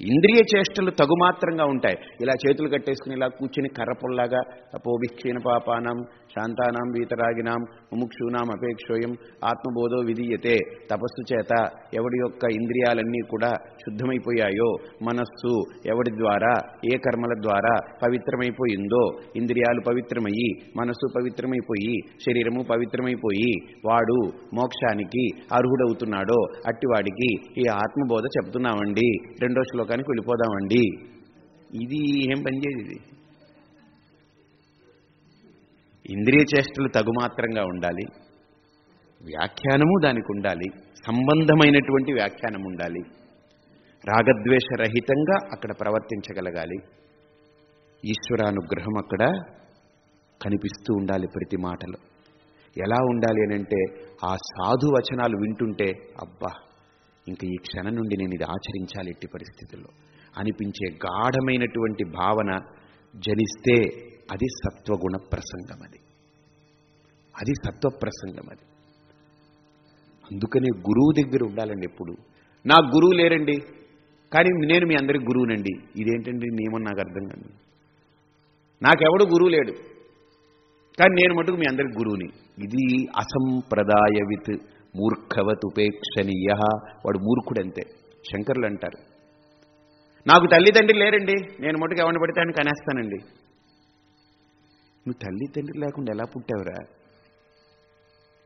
ఇంద్రియ చేష్టలు తగుమాత్రంగా ఉంటాయి. ఇలా చేతులు కట్టేసుకుని ఇలా కూర్చుని కర్రపుల్లాగా అపోభిక్షీణ పాపానం శాంతానాం వీతరాగినాం ముముక్షూనాం అపేక్షోయం ఆత్మబోధో విధీయతే తపస్సు చేత ఎవడి యొక్క ఇంద్రియాలన్నీ కూడా శుద్ధమైపోయాయో మనస్సు ఎవడి ద్వారా ఏ కర్మల ద్వారా పవిత్రమైపోయిందో ఇంద్రియాలు పవిత్రమయ్యి మనస్సు పవిత్రమైపోయి శరీరము పవిత్రమైపోయి వాడు మోక్షానికి అర్హుడవుతున్నాడో అట్టివాడికి ఈ ఆత్మబోధ చెప్తున్నామండి. రెండో లోకానికి వెళ్ళిపోదామండి. ఇది ఏం పనిచేది ఇది. ఇంద్రియ చేష్టలు తగుమాత్రంగా ఉండాలి. వ్యాఖ్యానము దానికి ఉండాలి. సంబంధమైనటువంటి వ్యాఖ్యానం ఉండాలి. రాగద్వేషరహితంగా అక్కడ ప్రవర్తించగలగాలి. ఈశ్వరానుగ్రహం అక్కడ కనిపిస్తూ ఉండాలి ప్రతి మాటలో. ఎలా ఉండాలి అని అంటే ఆ సాధు వచనాలు వింటుంటే అబ్బా! ఇంకా ఈ క్షణం నుండి నేను ఇది ఆచరించాలి ఎట్టి పరిస్థితుల్లో. అనిపించే గాఢమైనటువంటి భావన జనిస్తే అది సత్వగుణ ప్రసంగం అది. అది సత్వ ప్రసంగం అది. అందుకనే గురువు దగ్గర ఉండాలండి ఎప్పుడు. నాకు గురువు లేరండి. కానీ నేను మీ అందరికి గురువునండి. ఇదేంటండి నియమం నాకు అర్థం కాదు. నాకెవడు గురువు లేడు. కానీ నేను మటుకు మీ అందరికి గురువుని. ఇది అసంప్రదాయవిత్ మూర్ఖవత్ ఉపేక్షణీయ వాడు మూర్ఖుడంతే. శంకర్లు అంటారు నాకు తల్లిదండ్రులు లేరండి. నేను మటుకు ఎవరిని పడితే అని కనేస్తానండి. నువ్వు తల్లిదండ్రులు లేకుండా ఎలా పుట్టావురా?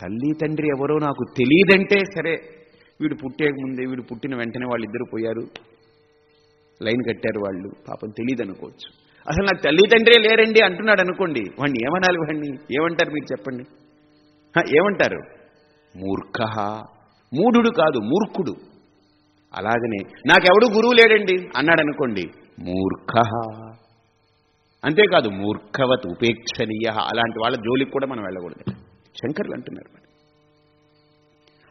తల్లి తండ్రి ఎవరో నాకు తెలియదంటే సరే వీడు పుట్టే ముందే వీడు పుట్టిన వెంటనే వాళ్ళిద్దరు పోయారు. లైన్ కట్టారు వాళ్ళు. పాపం తెలియదు అనుకోవచ్చు. అసలు నాకు తల్లిదండ్రే లేరండి అంటున్నాడు అనుకోండి. వాడిని ఏమనాలి వాడిని? ఏమంటారు మీరు చెప్పండి? ఏమంటారు? మూర్ఖ మూఢుడు కాదు మూర్ఖుడు. అలాగనే నాకెవడు గురువు లేడండి? అన్నాడు అనుకోండి మూర్ఖ అంతేకాదు మూర్ఖవత్ ఉపేక్షణీయ అలాంటి వాళ్ళ జోలికి కూడా మనం వెళ్ళకూడదు. శంకర్లు అంటున్నారు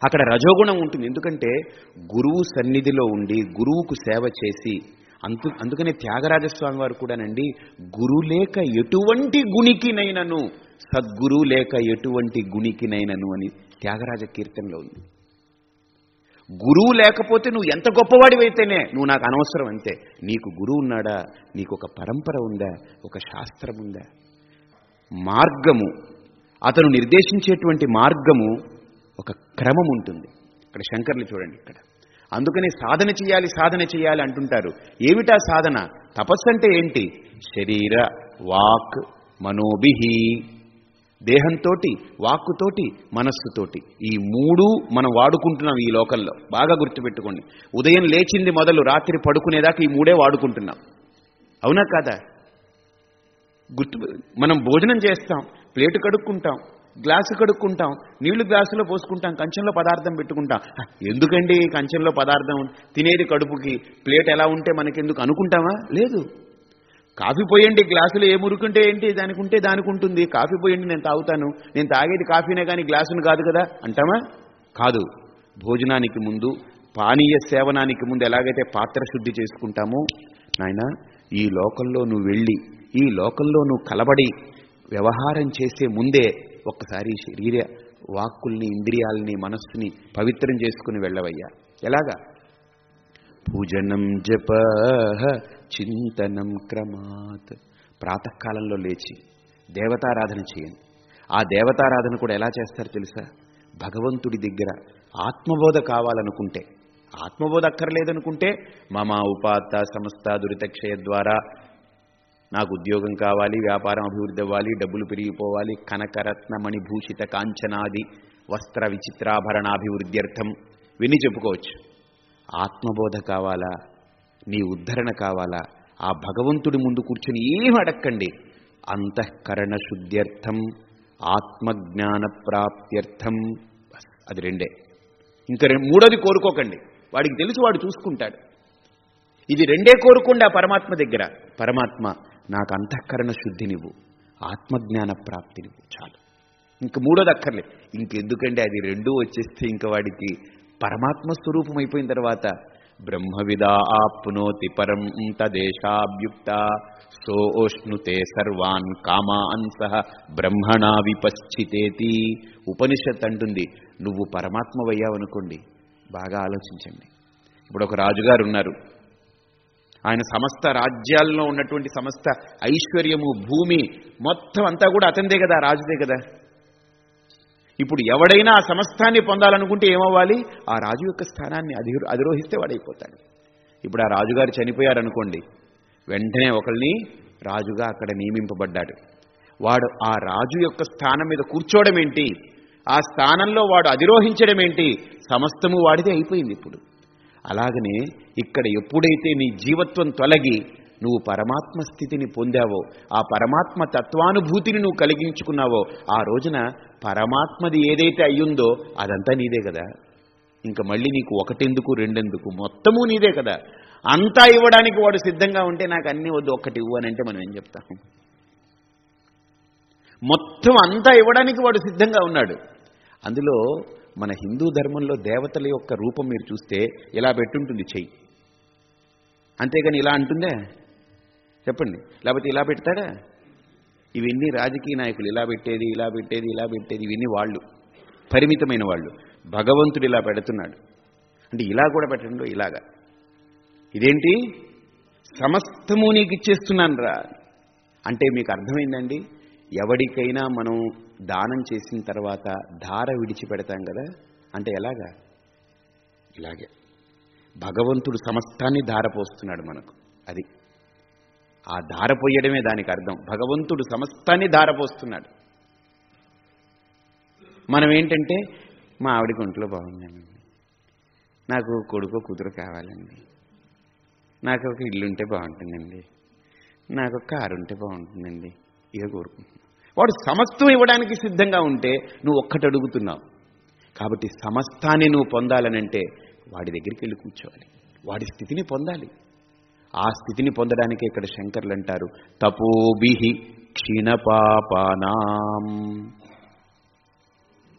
అక్కడ రజోగుణం ఉంటుంది. ఎందుకంటే గురువు సన్నిధిలో ఉండి గురువుకు సేవ చేసి అందు అందుకనే త్యాగరాజస్వామి వారు కూడానండి గురు లేక ఎటువంటి గుణికినైనను సద్గురు లేక ఎటువంటి గుణికినైనను అని త్యాగరాజ కీర్తనలో ఉంది. గురువు లేకపోతే నువ్వు ఎంత గొప్పవాడివైతేనే నువ్వు నాకు అనవసరం అంతే. నీకు గురువు ఉన్నాడా? నీకు ఒక పరంపర ఉందా? ఒక శాస్త్రం ఉందా? మార్గము. అతను నిర్దేశించేటువంటి మార్గము ఒక క్రమం ఉంటుంది. ఇక్కడ శంకర్లు చూడండి ఇక్కడ. అందుకనే సాధన చేయాలి సాధన చేయాలి అంటుంటారు. ఏమిటా సాధన? తపస్సు అంటే ఏంటి? శరీర వాక్ మనోభిహీ. దేహంతోటి వాక్కుతోటి మనస్సుతోటి. ఈ మూడు మనం వాడుకుంటున్నాం ఈ లోకంలో. బాగా గుర్తుపెట్టుకోండి. ఉదయం లేచింది మొదలు రాత్రి పడుకునేదాకా ఈ మూడే వాడుకుంటున్నాం. అవునా కాదా? గుర్తు మనం భోజనం చేస్తాం ప్లేటు కడుక్కుంటాం గ్లాసు కడుక్కుంటాం నీళ్ళు గ్లాసులో పోసుకుంటాం కంచంలో పదార్థం పెట్టుకుంటాం. ఎందుకండి కంచంలో పదార్థం? తినేది కడుపుకి ప్లేట్ ఎలా ఉంటే మనకెందుకు అనుకుంటామా లేదు. కాఫీ పోయండి గ్లాసులో ఏ మురుకుంటే ఏంటి? దానికి ఉంటే దానికి ఉంటుంది. కాఫీ పోయండి నేను తాగుతాను. నేను తాగేది కాఫీనే కానీ గ్లాసును కాదు కదా? అంటామా? కాదు. భోజనానికి ముందు పానీయ సేవనానికి ముందు ఎలాగైతే పాత్ర శుద్ధి చేసుకుంటామో నాయన ఈ లోకంలో నువ్వు వెళ్ళి ఈ లోకంలో నువ్వు కలబడి వ్యవహారం చేసే ముందే ఒక్కసారి శరీర వాక్కుల్ని ఇంద్రియాలని మనస్సుని పవిత్రం చేసుకుని వెళ్ళవయ్యా. ఎలాగా? పూజనం జప చింతనం క్రమాత్. ప్రాతకాలంలో లేచి దేవతారాధన చేయండి. ఆ దేవతారాధన కూడా ఎలా చేస్తారు తెలుసా? భగవంతుడి దగ్గర ఆత్మబోధ కావాలనుకుంటే. ఆత్మబోధ అక్కర్లేదనుకుంటే మమ ఉపాత్త సంస్థ దురితక్షయ ద్వారా నాకు ఉద్యోగం కావాలి వ్యాపారం అభివృద్ధి అవ్వాలి డబ్బులు పెరిగిపోవాలి కనకరత్న మణిభూషిత కాంచనాది వస్త్ర విచిత్రాభరణాభివృద్ధ్యర్థం విని చెప్పుకోవచ్చు. ఆత్మబోధ కావాలా? నీ ఉద్ధరణ కావాలా? ఆ భగవంతుడి ముందు కూర్చొని ఏం అడక్కండి? అంతఃకరణ శుద్ధ్యర్థం ఆత్మజ్ఞాన ప్రాప్త్యర్థం అది రెండే. ఇంకా మూడోది కోరుకోకండి. వాడికి తెలుసు వాడు చూసుకుంటాడు. ఇది రెండే కోరుకుండా పరమాత్మ దగ్గర. పరమాత్మ నాకు అంతఃకరణ శుద్ధినివ్వు ఆత్మజ్ఞాన ప్రాప్తినివ్వు చాలు. ఇంక మూడోది అక్కర్లేదు. ఇంకెందుకంటే అది రెండూ వచ్చేస్తే ఇంక వాడికి పరమాత్మ స్వరూపం అయిపోయిన తర్వాత బ్రహ్మవిదా ఆప్నోతి పరం తదేశాభ్యుక్త. సోష్ణుతే సర్వాన్ కామాన్ సహ బ్రహ్మణా విపశ్చితేతి. ఉపనిషత్ అంటుంది నువ్వు పరమాత్మవయ్యావనుకోండి బాగా ఆలోచించండి. ఇప్పుడు ఒక రాజుగారు ఉన్నారు ఆయన సమస్త రాజ్యాల్లో ఉన్నటువంటి సమస్త ఐశ్వర్యము భూమి మొత్తం అంతా కూడా అతనిదే కదా రాజుదే కదా. ఇప్పుడు ఎవడైనా ఆ సమస్తాన్ని పొందాలనుకుంటే ఏమవ్వాలి? ఆ రాజు యొక్క స్థానాన్ని అధి అధిరోహిస్తే వాడైపోతాడు. ఇప్పుడు ఆ రాజుగారు చనిపోయారనుకోండి వెంటనే ఒకరిని రాజుగా అక్కడ నియమింపబడ్డాడు. వాడు ఆ రాజు యొక్క స్థానం మీద కూర్చోవడం ఏంటి? ఆ స్థానంలో వాడు అధిరోహించడం ఏంటి? సమస్తము వాడిదే అయిపోయింది ఇప్పుడు. అలాగనే ఇక్కడ ఎప్పుడైతే నీ జీవత్వం తొలగి నువ్వు పరమాత్మ స్థితిని పొందావో ఆ పరమాత్మ తత్వానుభూతిని నువ్వు కలిగించుకున్నావో ఆ రోజున పరమాత్మది ఏదైతే అయ్యుందో అదంతా నీదే కదా. ఇంకా మళ్ళీ నీకు ఒకటెందుకు రెండెందుకు? మొత్తము నీదే కదా. అంతా ఇవ్వడానికి వాడు సిద్ధంగా ఉంటే నాకు అన్నీ వద్దు ఒక్కటి ఇవ్వు అని అంటే మనం ఏం చెప్తాం? మొత్తం అంతా ఇవ్వడానికి వాడు సిద్ధంగా ఉన్నాడు. అందులో మన హిందూ ధర్మంలో దేవతల యొక్క రూపం మీరు చూస్తే ఇలా పెట్టుంటుంది చెయ్యి. అంతేగాని ఇలా అంటుందే? చెప్పండి. లేకపోతే ఇలా పెడతాడా? ఇవన్నీ రాజకీయ నాయకులు ఇలా పెట్టేది ఇలా పెట్టేది ఇలా పెట్టేది ఇవన్నీ వాళ్ళు. పరిమితమైన వాళ్ళు. భగవంతుడు ఇలా పెడుతున్నాడు. అంటే ఇలా కూడా పెట్టండు ఇలాగా. ఇదేంటి? సమస్తము నీకు ఇచ్చేస్తున్నాను రా. అంటే మీకు అర్థమైందండి? ఎవడికైనా మనం దానం చేసిన తర్వాత ధార విడిచిపెడతాం కదా? అంటే ఎలాగా? ఇలాగే. భగవంతుడు సమస్తాన్ని ధారపోస్తున్నాడు మనకు. అది. ఆ ధారపోయడమే దానికి అర్థం. భగవంతుడు సమస్తాన్ని ధారపోస్తున్నాడు మనం ఏంటంటే మా ఆవిడకి ఒంట్లో బాగుందండి. నాకు కొడుకు కూతురు కావాలండి. నాకు ఒక ఇల్లు ఉంటే బాగుంటుందండి. నాకు ఒక కారు ఉంటే బాగుంటుందండి. ఇక కోరుకుంటున్నాను వాడు సమస్తం ఇవ్వడానికి సిద్ధంగా ఉంటే నువ్వు ఒక్కటి అడుగుతున్నావు. కాబట్టి సమస్తాన్ని నువ్వు పొందాలనంటే వాడి దగ్గరికి వెళ్ళి కూర్చోవాలి. వాడి స్థితిని పొందాలి. ఆ స్థితిని పొందడానికి ఇక్కడ శంకర్లు అంటారు. తపోభిహి క్షీణపాపానాం.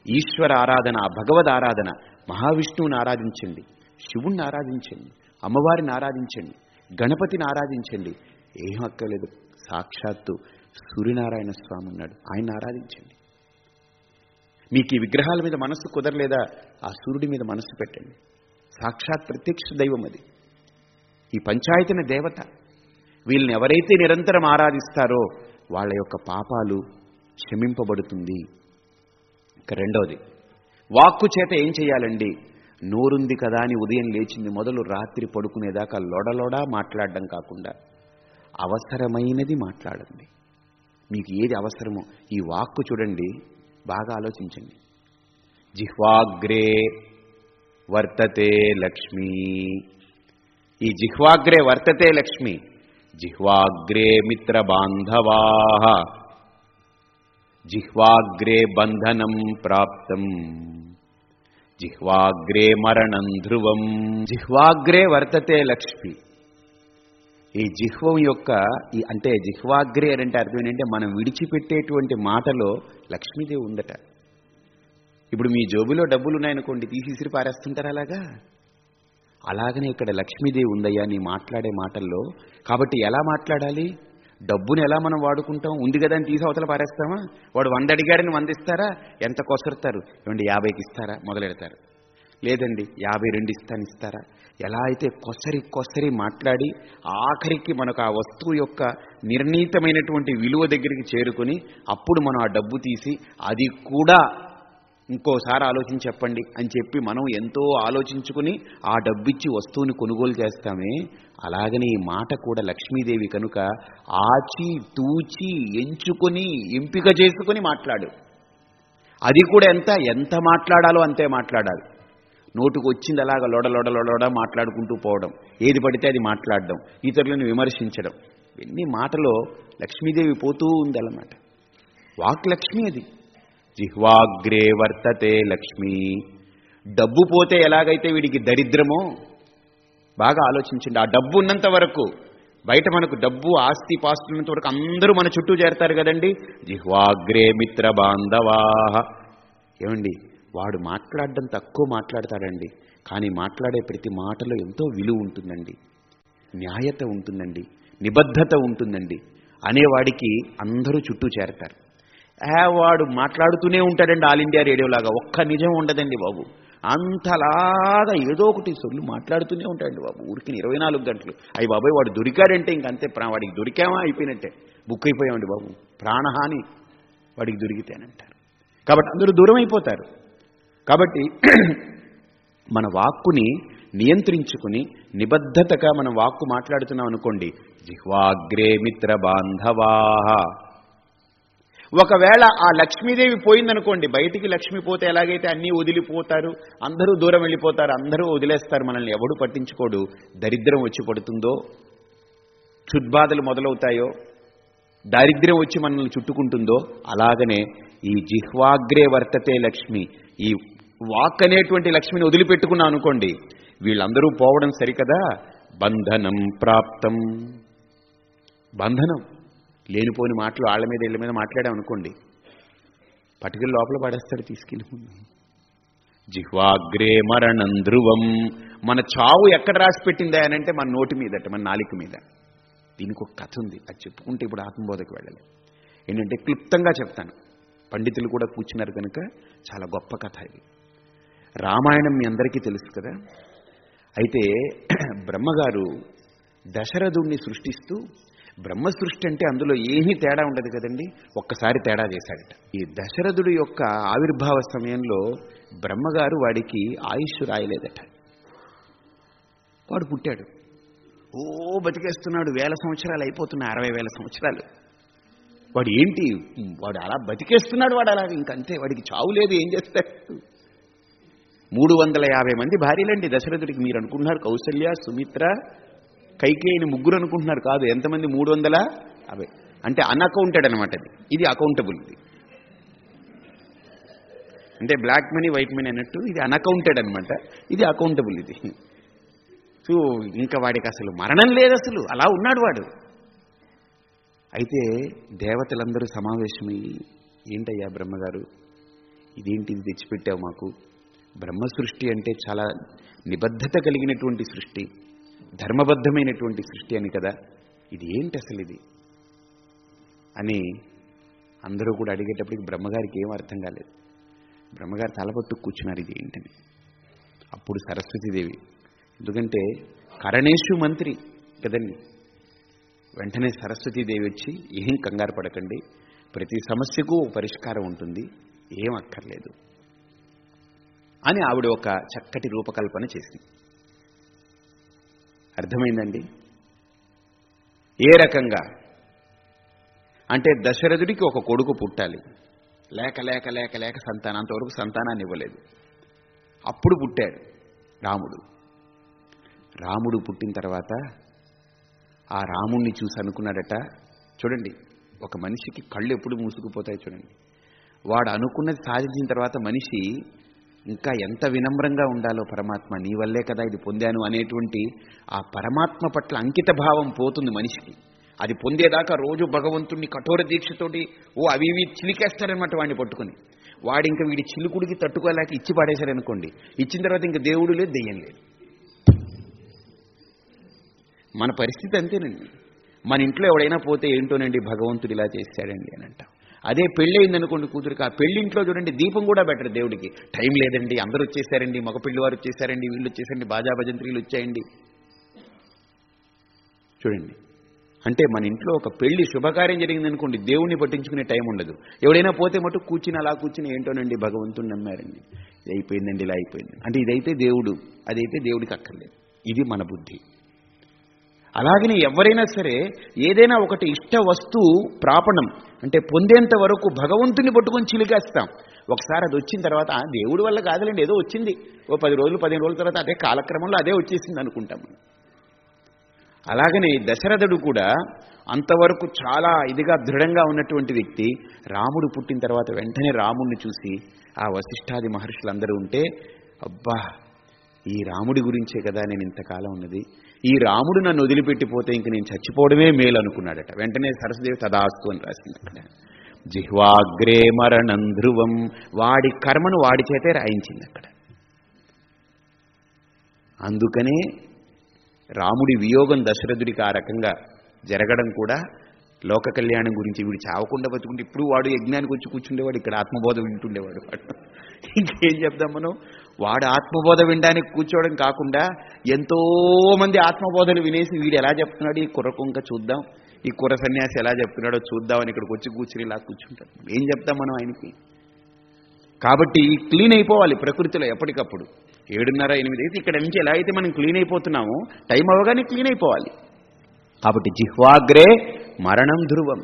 ఈశ్వర ఆరాధన భగవద్ ఆరాధన మహావిష్ణువుని ఆరాధించండి శివుణ్ణి ఆరాధించండి అమ్మవారిని ఆరాధించండి గణపతిని ఆరాధించండి. ఏం అక్కర్లేదు సాక్షాత్తు సూర్యనారాయణ స్వామి ఉన్నాడు ఆయన ఆరాధించండి. మీకు ఈ విగ్రహాల మీద మనస్సు కుదరలేదా? ఆ సూర్యుడి మీద మనస్సు పెట్టండి. సాక్షాత్ ప్రత్యక్ష దైవం అది. ఈ పంచాయతీన దేవత. వీళ్ళని ఎవరైతే నిరంతరం ఆరాధిస్తారో వాళ్ళ యొక్క పాపాలు క్షమింపబడుతుంది. ఇక రెండవది వాక్కు చేత ఏం చేయాలండి? నోరుంది కదా అని ఉదయం లేచింది మొదలు రాత్రి పడుకునేదాకా లొడలొడా మాట్లాడడం కాకుండా అవసరమైనది మాట్లాడండి. మీకు ఏది అవసరమో ఈ వాక్కు చూడండి బాగా ఆలోచించండి. జిహ్వాగ్రే వర్తతే లక్ష్మీ ఈ జిహ్వాగ్రే వర్తతే లక్ష్మి. జిహ్వాగ్రే మిత్ర బాంధవా జిహ్వాగ్రే బంధనం ప్రాప్తం. జిహ్వాగ్రే మరణం ధ్రువం. జిహ్వాగ్రే వర్తతే లక్ష్మి. ఈ జిహ్వం యొక్క ఈ అంటే జిహ్వాగ్రే అంటే అర్థం ఏంటంటే మనం విడిచిపెట్టేటువంటి మాటలో లక్ష్మీదేవి ఉందట ఇప్పుడు మీ జోబులో డబ్బులు ఉన్నాయనుకోండి తీసి ఇసిరి పారేస్తుంటారు అలాగా? అలాగనే ఇక్కడ లక్ష్మీదేవి ఉందయ్యా నీ మాట్లాడే మాటల్లో. కాబట్టి ఎలా మాట్లాడాలి? డబ్బుని ఎలా మనం వాడుకుంటాం? ఉంది కదా అని తీసి అవతల పారేస్తామా? వాడు వంద అడిగాడని వంద ఇస్తారా? ఎంత కొసరుతారు? ఏమండి యాభైకి ఇస్తారా? మొదలెడతారు లేదండి యాభై రెండు ఇస్తాను ఇస్తారా? ఎలా అయితే కొసరి కొసరి మాట్లాడి ఆఖరికి మనకు ఆ వస్తువు యొక్క నిర్ణీతమైనటువంటి విలువ దగ్గరికి చేరుకొని అప్పుడు మనం ఆ డబ్బు తీసి అది కూడా ఇంకోసారి ఆలోచించి చెప్పండి అని చెప్పి మనం ఎంతో ఆలోచించుకుని ఆ డబ్బిచ్చి వస్తువుని కొనుగోలు చేస్తామే. అలాగని ఈ మాట కూడా లక్ష్మీదేవి కనుక ఆచి తూచి ఎంచుకొని ఎంపిక చేసుకుని మాట్లాడు. అది కూడా ఎంత ఎంత మాట్లాడాలో అంతే మాట్లాడాలి. నోటుకు వచ్చింది అలాగా లోడ లోడ లోడ మాట్లాడుకుంటూ పోవడం. ఏది పడితే అది మాట్లాడడం. ఇతరులను విమర్శించడం. ఇవన్నీ మాటలో లక్ష్మీదేవి పోతూ ఉంది అన్నమాట వాక్ లక్ష్మి అది. జిహ్వాగ్రే వర్తతే లక్ష్మి. డబ్బు పోతే ఎలాగైతే వీడికి దరిద్రమో బాగా ఆలోచించండి. ఆ డబ్బు ఉన్నంత వరకు బయట మనకు డబ్బు ఆస్తి పాస్తులు ఉన్నంత వరకు అందరూ మన చుట్టూ చేరతారు కదండి. జిహ్వాగ్రే మిత్ర బాంధవాహ ఏమండి వాడు మాట్లాడడం తక్కువ మాట్లాడతాడండి. కానీ మాట్లాడే ప్రతి మాటలో ఎంతో విలువ ఉంటుందండి. న్యాయత ఉంటుందండి. నిబద్ధత ఉంటుందండి. అనేవాడికి అందరూ చుట్టూ చేరతారు. వాడు మాట్లాడుతూనే ఉంటాడండి ఆల్ ఇండియా రేడియో లాగా. ఒక్క నిజం ఉండదండి బాబు. అంతలాగా ఏదో ఒకటి సొల్లు మాట్లాడుతూనే ఉంటాడండి బాబు. ఊరికి ఇరవై నాలుగు గంటలు. అయ్యి బాబాయ్ వాడు దొరికాడంటే ఇంకంతే ప్రా వాడికి దొరికామా? అయిపోయినట్టే. బుక్ అయిపోయామండి బాబు. ప్రాణహాని వాడికి దొరికితేనంటారు. కాబట్టి అందరూ దూరం అయిపోతారు. కాబట్టి మన వాక్కుని నియంత్రించుకుని నిబద్ధతగా మనం వాక్కు మాట్లాడుతున్నాం అనుకోండి జిహ్వాగ్రే మిత్ర బాంధవాహ ఒకవేళ ఆ లక్ష్మీదేవి పోయిందనుకోండి బయటికి లక్ష్మి పోతే ఎలాగైతే అన్నీ వదిలిపోతారు అందరూ దూరం వెళ్ళిపోతారు అందరూ వదిలేస్తారు మనల్ని ఎవడు పట్టించుకోడు దరిద్రం వచ్చి పడుతుందో క్షుద్బాధలు మొదలవుతాయో దారిద్ర్యం వచ్చి మనల్ని చుట్టుకుంటుందో అలాగనే ఈ జిహ్వాగ్రే వర్తతే లక్ష్మి ఈ వాక్ అనేటువంటి లక్ష్మిని వదిలిపెట్టుకున్నాం అనుకోండి వీళ్ళందరూ పోవడం సరికదా? బంధనం ప్రాప్తం. బంధనం. లేనిపోని మాటలు వాళ్ళ మీద ఇళ్ళ మీద మాట్లాడామనుకోండి పట్టుకెళ్ళి లోపల పడేస్తాడు తీసుకెళ్ళి జిహ్వాగ్రే మరణం ధ్రువం. మన చావు ఎక్కడ రాసి పెట్టిందా అని అంటే మన నోటి మీదట మన నాలిక మీద. దీనికి ఒక కథ ఉంది అది చెప్పుకుంటే ఇప్పుడు ఆత్మబోధకు వెళ్ళాలి. ఏంటంటే క్లుప్తంగా చెప్తాను. పండితులు కూడా కూర్చున్నారు కనుక చాలా గొప్ప కథ ఇది. రామాయణం మీ అందరికీ తెలుసు కదా? అయితే బ్రహ్మగారు దశరథుణ్ణి సృష్టిస్తూ బ్రహ్మ సృష్టి అంటే అందులో ఏమీ తేడా ఉండదు కదండి? ఒక్కసారి తేడా చేశాడట. ఈ దశరథుడి యొక్క ఆవిర్భావ సమయంలో బ్రహ్మగారు వాడికి ఆయుష్ రాయలేదట. వాడు పుట్టాడు. ఓ బతికేస్తున్నాడు. వేల సంవత్సరాలు అయిపోతున్నాయి. అరవై వేల సంవత్సరాలు. వాడు ఏంటి? వాడు అలా బతికేస్తున్నాడు వాడు అలా ఇంకంతే. వాడికి చావు లేదు. ఏం చేస్తాడు? మూడు వందల యాభై మంది భార్యలండి దశరథుడికి. మీరు అనుకుంటున్నారు కౌసల్య సుమిత్ర కైకేయిని ముగ్గురు అనుకుంటున్నారు కాదు. ఎంతమంది? మూడు వందల? అవే. అంటే అన్అకౌంటెడ్ అనమాట అది ఇది అకౌంటబుల్ ఇది. అంటే బ్లాక్ మనీ వైట్ మనీ అన్నట్టు ఇది అన్అకౌంటెడ్ అనమాట ఇది అకౌంటబుల్ ఇది. సో ఇంకా వాడికి అసలు మరణం లేదు అసలు. అలా ఉన్నాడు వాడు. అయితే దేవతలందరూ సమావేశమై ఏంటయ్యా బ్రహ్మగారు? ఇదేంటి ఇది తెచ్చిపెట్టావు మాకు? బ్రహ్మ సృష్టి అంటే చాలా నిబద్ధత కలిగినటువంటి సృష్టి. ధర్మబద్ధమైనటువంటి సృష్టి అని కదా? ఇది ఏంటి అసలు ఇది? అని అందరూ కూడా అడిగేటప్పటికి బ్రహ్మగారికి ఏం అర్థం కాలేదు. బ్రహ్మగారు తలపట్టు కూర్చున్నారు ఇది ఏంటని. అప్పుడు సరస్వతీదేవి ఎందుకంటే కరణేశు మంత్రి కదండి. వెంటనే సరస్వతీదేవి వచ్చి ఏం కంగారు పడకండి ప్రతి సమస్యకు ఒక పరిష్కారం ఉంటుంది ఏం అక్కర్లేదు అని ఆవిడ ఒక చక్కటి రూపకల్పన చేసింది. అర్థమైందండి? ఏ రకంగా? అంటే దశరథుడికి ఒక కొడుకు పుట్టాలి. లేక లేక లేక లేక సంతానం అంతవరకు సంతానాన్ని ఇవ్వలేదు. అప్పుడు పుట్టాడు రాముడు. రాముడు పుట్టిన తర్వాత ఆ రాముణ్ణి చూసి అనుకున్నాడట చూడండి ఒక మనిషికి కళ్ళు ఎప్పుడు మూసుకుపోతాయి చూడండి. వాడు అనుకున్నది సాధించిన తర్వాత మనిషి ఇంకా ఎంత వినమ్రంగా ఉండాలో పరమాత్మ నీ వల్లే కదా ఇది పొందాను అనేటువంటి ఆ పరమాత్మ పట్ల అంకిత భావం పోతుంది మనిషికి. అది పొందేదాకా రోజు భగవంతుణ్ణి కఠోర దీక్షతోటి ఓ అవి ఇవి చిలికేస్తారనమాట వాడిని పట్టుకుని. వాడు ఇంకా వీడి చిలుకుడికి తట్టుకోలేక ఇచ్చి పాడేశారనుకోండి. ఇచ్చిన తర్వాత ఇంకా దేవుడు లేదు దెయ్యం లేదు. మన పరిస్థితి అంతేనండి. మన ఇంట్లో ఎవడైనా పోతే ఏంటోనండి భగవంతుడు ఇలా చేశాడండి అని అంటాం అదే పెళ్ళి అయిందనుకోండి కూతురికి. ఆ పెళ్ళింట్లో చూడండి దీపం కూడా బెటర్ దేవుడికి. టైం లేదండి అందరూ వచ్చేసారండి మగ వారు వచ్చేసారండి వీళ్ళు వచ్చేసారండి బాజా భజంత్రీలు వచ్చాయండి. చూడండి. అంటే మన ఇంట్లో ఒక పెళ్ళి శుభకార్యం జరిగిందనుకోండి దేవుణ్ణి పట్టించుకునే టైం ఉండదు. ఎవడైనా పోతే మటు కూర్చుని అలా కూర్చుని ఏంటోనండి భగవంతుని నమ్మారండి. ఇది అయిపోయిందండి ఇలా అయిపోయింది. అంటే ఇదైతే దేవుడు అదైతే దేవుడికి అక్కర్లేదు. ఇది మన బుద్ధి. అలాగని ఎవరైనా సరే ఏదైనా ఒకటి ఇష్ట వస్తువు ప్రాపణం అంటే పొందేంత వరకు భగవంతుని పట్టుకొని చిలికేస్తాం. ఒకసారి అది వచ్చిన తర్వాత దేవుడి వల్ల కాదులేండి ఏదో వచ్చింది. ఓ పది రోజులు పదిహేను రోజుల తర్వాత అదే కాలక్రమంలో అదే వచ్చేసింది అనుకుంటాం అలాగనే దశరథుడు కూడా అంతవరకు చాలా ఇదిగా దృఢంగా ఉన్నటువంటి వ్యక్తి. రాముడు పుట్టిన తర్వాత వెంటనే రాముడిని చూసి ఆ వశిష్ఠాది మహర్షులందరూ ఉంటే అబ్బా ఈ రాముడి గురించే కదా నేను ఇంతకాలం ఉన్నది. ఈ రాముడు నన్ను వదిలిపెట్టిపోతే ఇంక నేను చచ్చిపోవడమే మేలు అనుకున్నాడట వెంటనే సరస్వదేవి తదాస్తు అని రాసింది అక్కడ. జిహ్వాగ్రే మరణం ధ్రువం వాడి కర్మను వాడి చేతే రాయించింది అక్కడ. అందుకనే రాముడి వియోగం దశరథుడికి ఆ రకంగా జరగడం కూడా లోక కళ్యాణం గురించి వీడు చావకుండా బతుకుంటే ఇప్పుడు వాడు యజ్ఞానికి వచ్చి కూర్చుండేవాడు ఇక్కడ ఆత్మబోధ వింటుండేవాడు వాడు. ఇంకేం చెప్దాం మనం? వాడు ఆత్మబోధ వినడానికి కూర్చోవడం కాకుండా ఎంతో మంది ఆత్మబోధలు వినేసి వీడు ఎలా చెప్తున్నాడు? ఈ కుర్రకుంక చూద్దాం. ఈ కుర్ర సన్యాసి ఎలా చెప్తున్నాడో చూద్దామని ఇక్కడికి వచ్చి కూర్చుని ఇలా కూర్చుంటాడు ఏం చెప్తాం మనం ఆయనకి? కాబట్టి క్లీన్ అయిపోవాలి ప్రకృతిలో ఎప్పటికప్పుడు. ఏడున్నర ఎనిమిది అయితే ఇక్కడ నుంచి ఎలా అయితే మనం క్లీన్ అయిపోతున్నామో టైం అవగానే క్లీన్ అయిపోవాలి. కాబట్టి జిహ్వాగ్రే మరణం ధ్రువం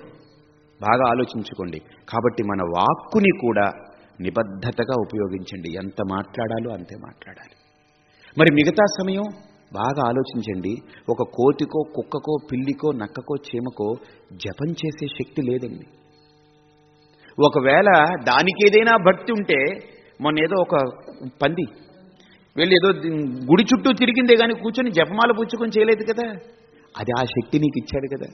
బాగా ఆలోచించుకోండి. కాబట్టి మన వాక్కుని కూడా నిబద్ధతగా ఉపయోగించండి. ఎంత మాట్లాడాలో అంతే మాట్లాడాలి. మరి మిగతా సమయం బాగా ఆలోచించండి. ఒక కోతికో కుక్కకో పిల్లికో నక్కకో చీమకో జపం చేసే శక్తి లేదండి. ఒకవేళ దానికి ఏదైనా భక్తి ఉంటే మొన్న ఏదో ఒక పంది వెళ్ళి ఏదో గుడి చుట్టూ తిరిగిందే కానీ కూర్చొని జపమాల పుచ్చుకొని చేయలేదు కదా. అది ఆ శక్తి నీకు ఇచ్చాడు కదా.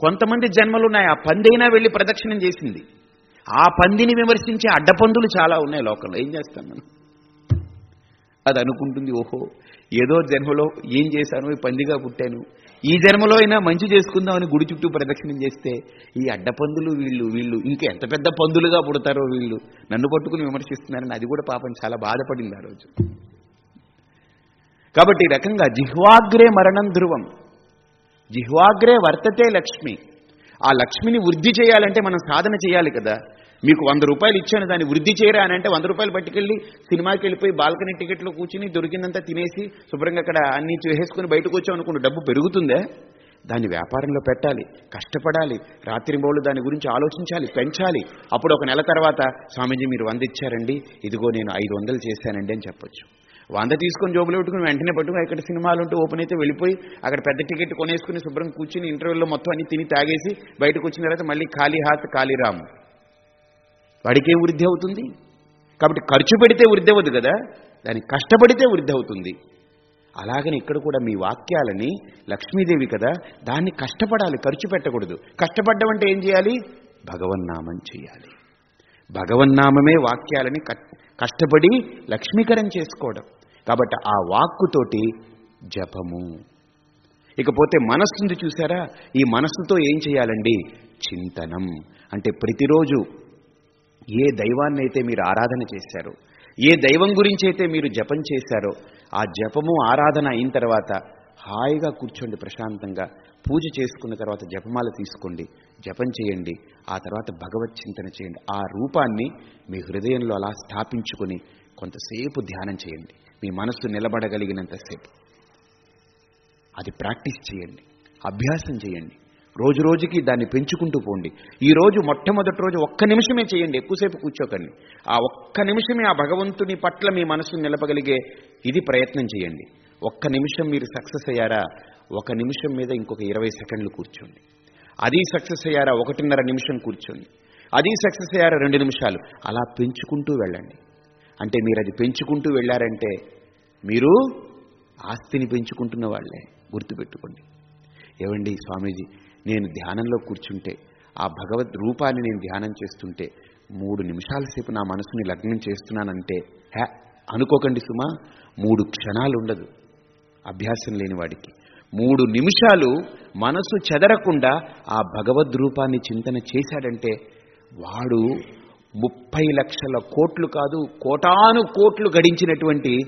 కొంతమంది జన్మలు ఉన్నాయి ఆ పందైనా వెళ్ళి ప్రదక్షిణం చేసింది. ఆ పందిని విమర్శించే అడ్డపందులు చాలా ఉన్నాయి లోకంలో. ఏం చేస్తాను మనం? అది అనుకుంటుంది ఓహో ఏదో జన్మలో ఏం చేశాను ఈ పందిగా పుట్టాను. ఈ జన్మలో అయినా మంచి చేసుకుందామని గుడి చుట్టూ ప్రదక్షిణం చేస్తే ఈ అడ్డపందులు వీళ్ళు వీళ్ళు ఇంకా ఎంత పెద్ద పందులుగా పుడతారో వీళ్ళు నన్ను పట్టుకుని విమర్శిస్తున్నారని అది కూడా పాపం చాలా బాధపడింది ఆ రోజు. కాబట్టి ఈ రకంగా జిహ్వాగ్రే మరణం ధ్రువం. జిహ్వాగ్రే వర్తతే లక్ష్మి. ఆ లక్ష్మిని వృద్ధి చేయాలంటే మనం సాధన చేయాలి కదా. మీకు వంద రూపాయలు ఇచ్చాను దాన్ని వృద్ధి చేయరా అని అంటే వంద రూపాయలు పట్టుకెళ్ళి సినిమాకి వెళ్ళిపోయి బాల్కనీ టికెట్లో కూర్చుని దొరికిందంతా తినేసి శుభ్రంగా అక్కడ అన్ని చేసేసుకుని బయటకు వచ్చాం అనుకుంటే. డబ్బు పెరుగుతుందే? దాన్ని వ్యాపారంలో పెట్టాలి కష్టపడాలి రాత్రింబోళ్ళు దాని గురించి ఆలోచించాలి పెంచాలి. అప్పుడు ఒక నెల తర్వాత స్వామీజీ మీరు వంద ఇచ్చారండి ఇదిగో నేను ఐదు వందలు చేశానండి అని చెప్పొచ్చు. వంద తీసుకొని జోబులో పెట్టుకుని వెంటనే పట్టుకుని అక్కడ సినిమాలు ఉంటే ఓపెన్ అయితే వెళ్ళిపోయి అక్కడ పెద్ద టికెట్ కొనేసుకుని శుభ్రం కూర్చుని ఇంటర్వ్యూలో మొత్తం అన్ని తిని తాగేసి బయటకు వచ్చిన తర్వాత మళ్ళీ ఖాళీ హాత్ ఖాళీ రాము. వాడికే వృద్ధి అవుతుంది. కాబట్టి ఖర్చు పెడితే వృద్ధి అవ్వదు కదా? దాన్ని కష్టపడితే వృద్ధి అవుతుంది. అలాగని ఇక్కడ కూడా మీ వాక్యాలని లక్ష్మీదేవి కదా దాన్ని కష్టపడాలి ఖర్చు పెట్టకూడదు. కష్టపడ్డం అంటే ఏం చేయాలి? భగవన్నామం చేయాలి. భగవన్నామమే వాక్యాలని కష్టపడి లక్ష్మీకరం చేసుకోవడం. కాబట్టి ఆ వాక్కుతోటి జపము. ఇకపోతే మనస్సుంది చూసారా? ఈ మనస్సుతో ఏం చేయాలండి? చింతనం. అంటే ప్రతిరోజు ఏ దైవాన్ని అయితే మీరు ఆరాధన చేశారో ఏ దైవం గురించి అయితే మీరు జపం చేశారో ఆ జపము ఆరాధన అయిన తర్వాత హాయిగా కూర్చోండి ప్రశాంతంగా. పూజ చేసుకున్న తర్వాత జపమాల తీసుకోండి జపం చేయండి ఆ తర్వాత భగవత్ చింతన చేయండి. ఆ రూపాన్ని మీ హృదయంలో అలా స్థాపించుకొని కొంతసేపు ధ్యానం చేయండి. మీ మనస్సు నిలబడగలిగినంతసేపు అది ప్రాక్టీస్ చేయండి. అభ్యాసం చేయండి. రోజు రోజుకి దాన్ని పెంచుకుంటూ పోండి. ఈ రోజు మొట్టమొదటి రోజు ఒక్క నిమిషమే చేయండి. ఎక్కువసేపు కూర్చోకండి. ఆ ఒక్క నిమిషమే ఆ భగవంతుని పట్ల మీ మనసును నిలపగలిగే ఇది ప్రయత్నం చేయండి. ఒక్క నిమిషం మీరు సక్సెస్ అయ్యారా? ఒక నిమిషం మీద ఇంకొక ఇరవై సెకండ్లు కూర్చోండి. అది సక్సెస్ అయ్యారా? ఒకటిన్నర నిమిషం కూర్చోండి. అది సక్సెస్ అయ్యారా? రెండు నిమిషాలు. అలా పెంచుకుంటూ వెళ్ళండి. అంటే మీరు అది పెంచుకుంటూ వెళ్ళారంటే మీరు ఆస్తిని పెంచుకుంటున్న వాళ్ళే గుర్తుపెట్టుకోండి. ఏమండి స్వామీజీ నేను ధ్యానంలో కూర్చుంటే ఆ భగవద్ రూపాన్ని నేను ధ్యానం చేస్తుంటే మూడు నిమిషాల సేపు నా మనసుని లగ్నం చేస్తున్నానంటే హ్యా అనుకోకండి సుమా మూడు క్షణాలు ఉండదు అభ్యాసం లేని వాడికి. మూడు నిమిషాలు మనసు చెదరకుండా ఆ భగవద్ రూపాన్ని చింతన చేశాడంటే వాడు ముప్పై లక్షల కోట్లు కాదు కోటాను కోట్లు గడించినటువంటి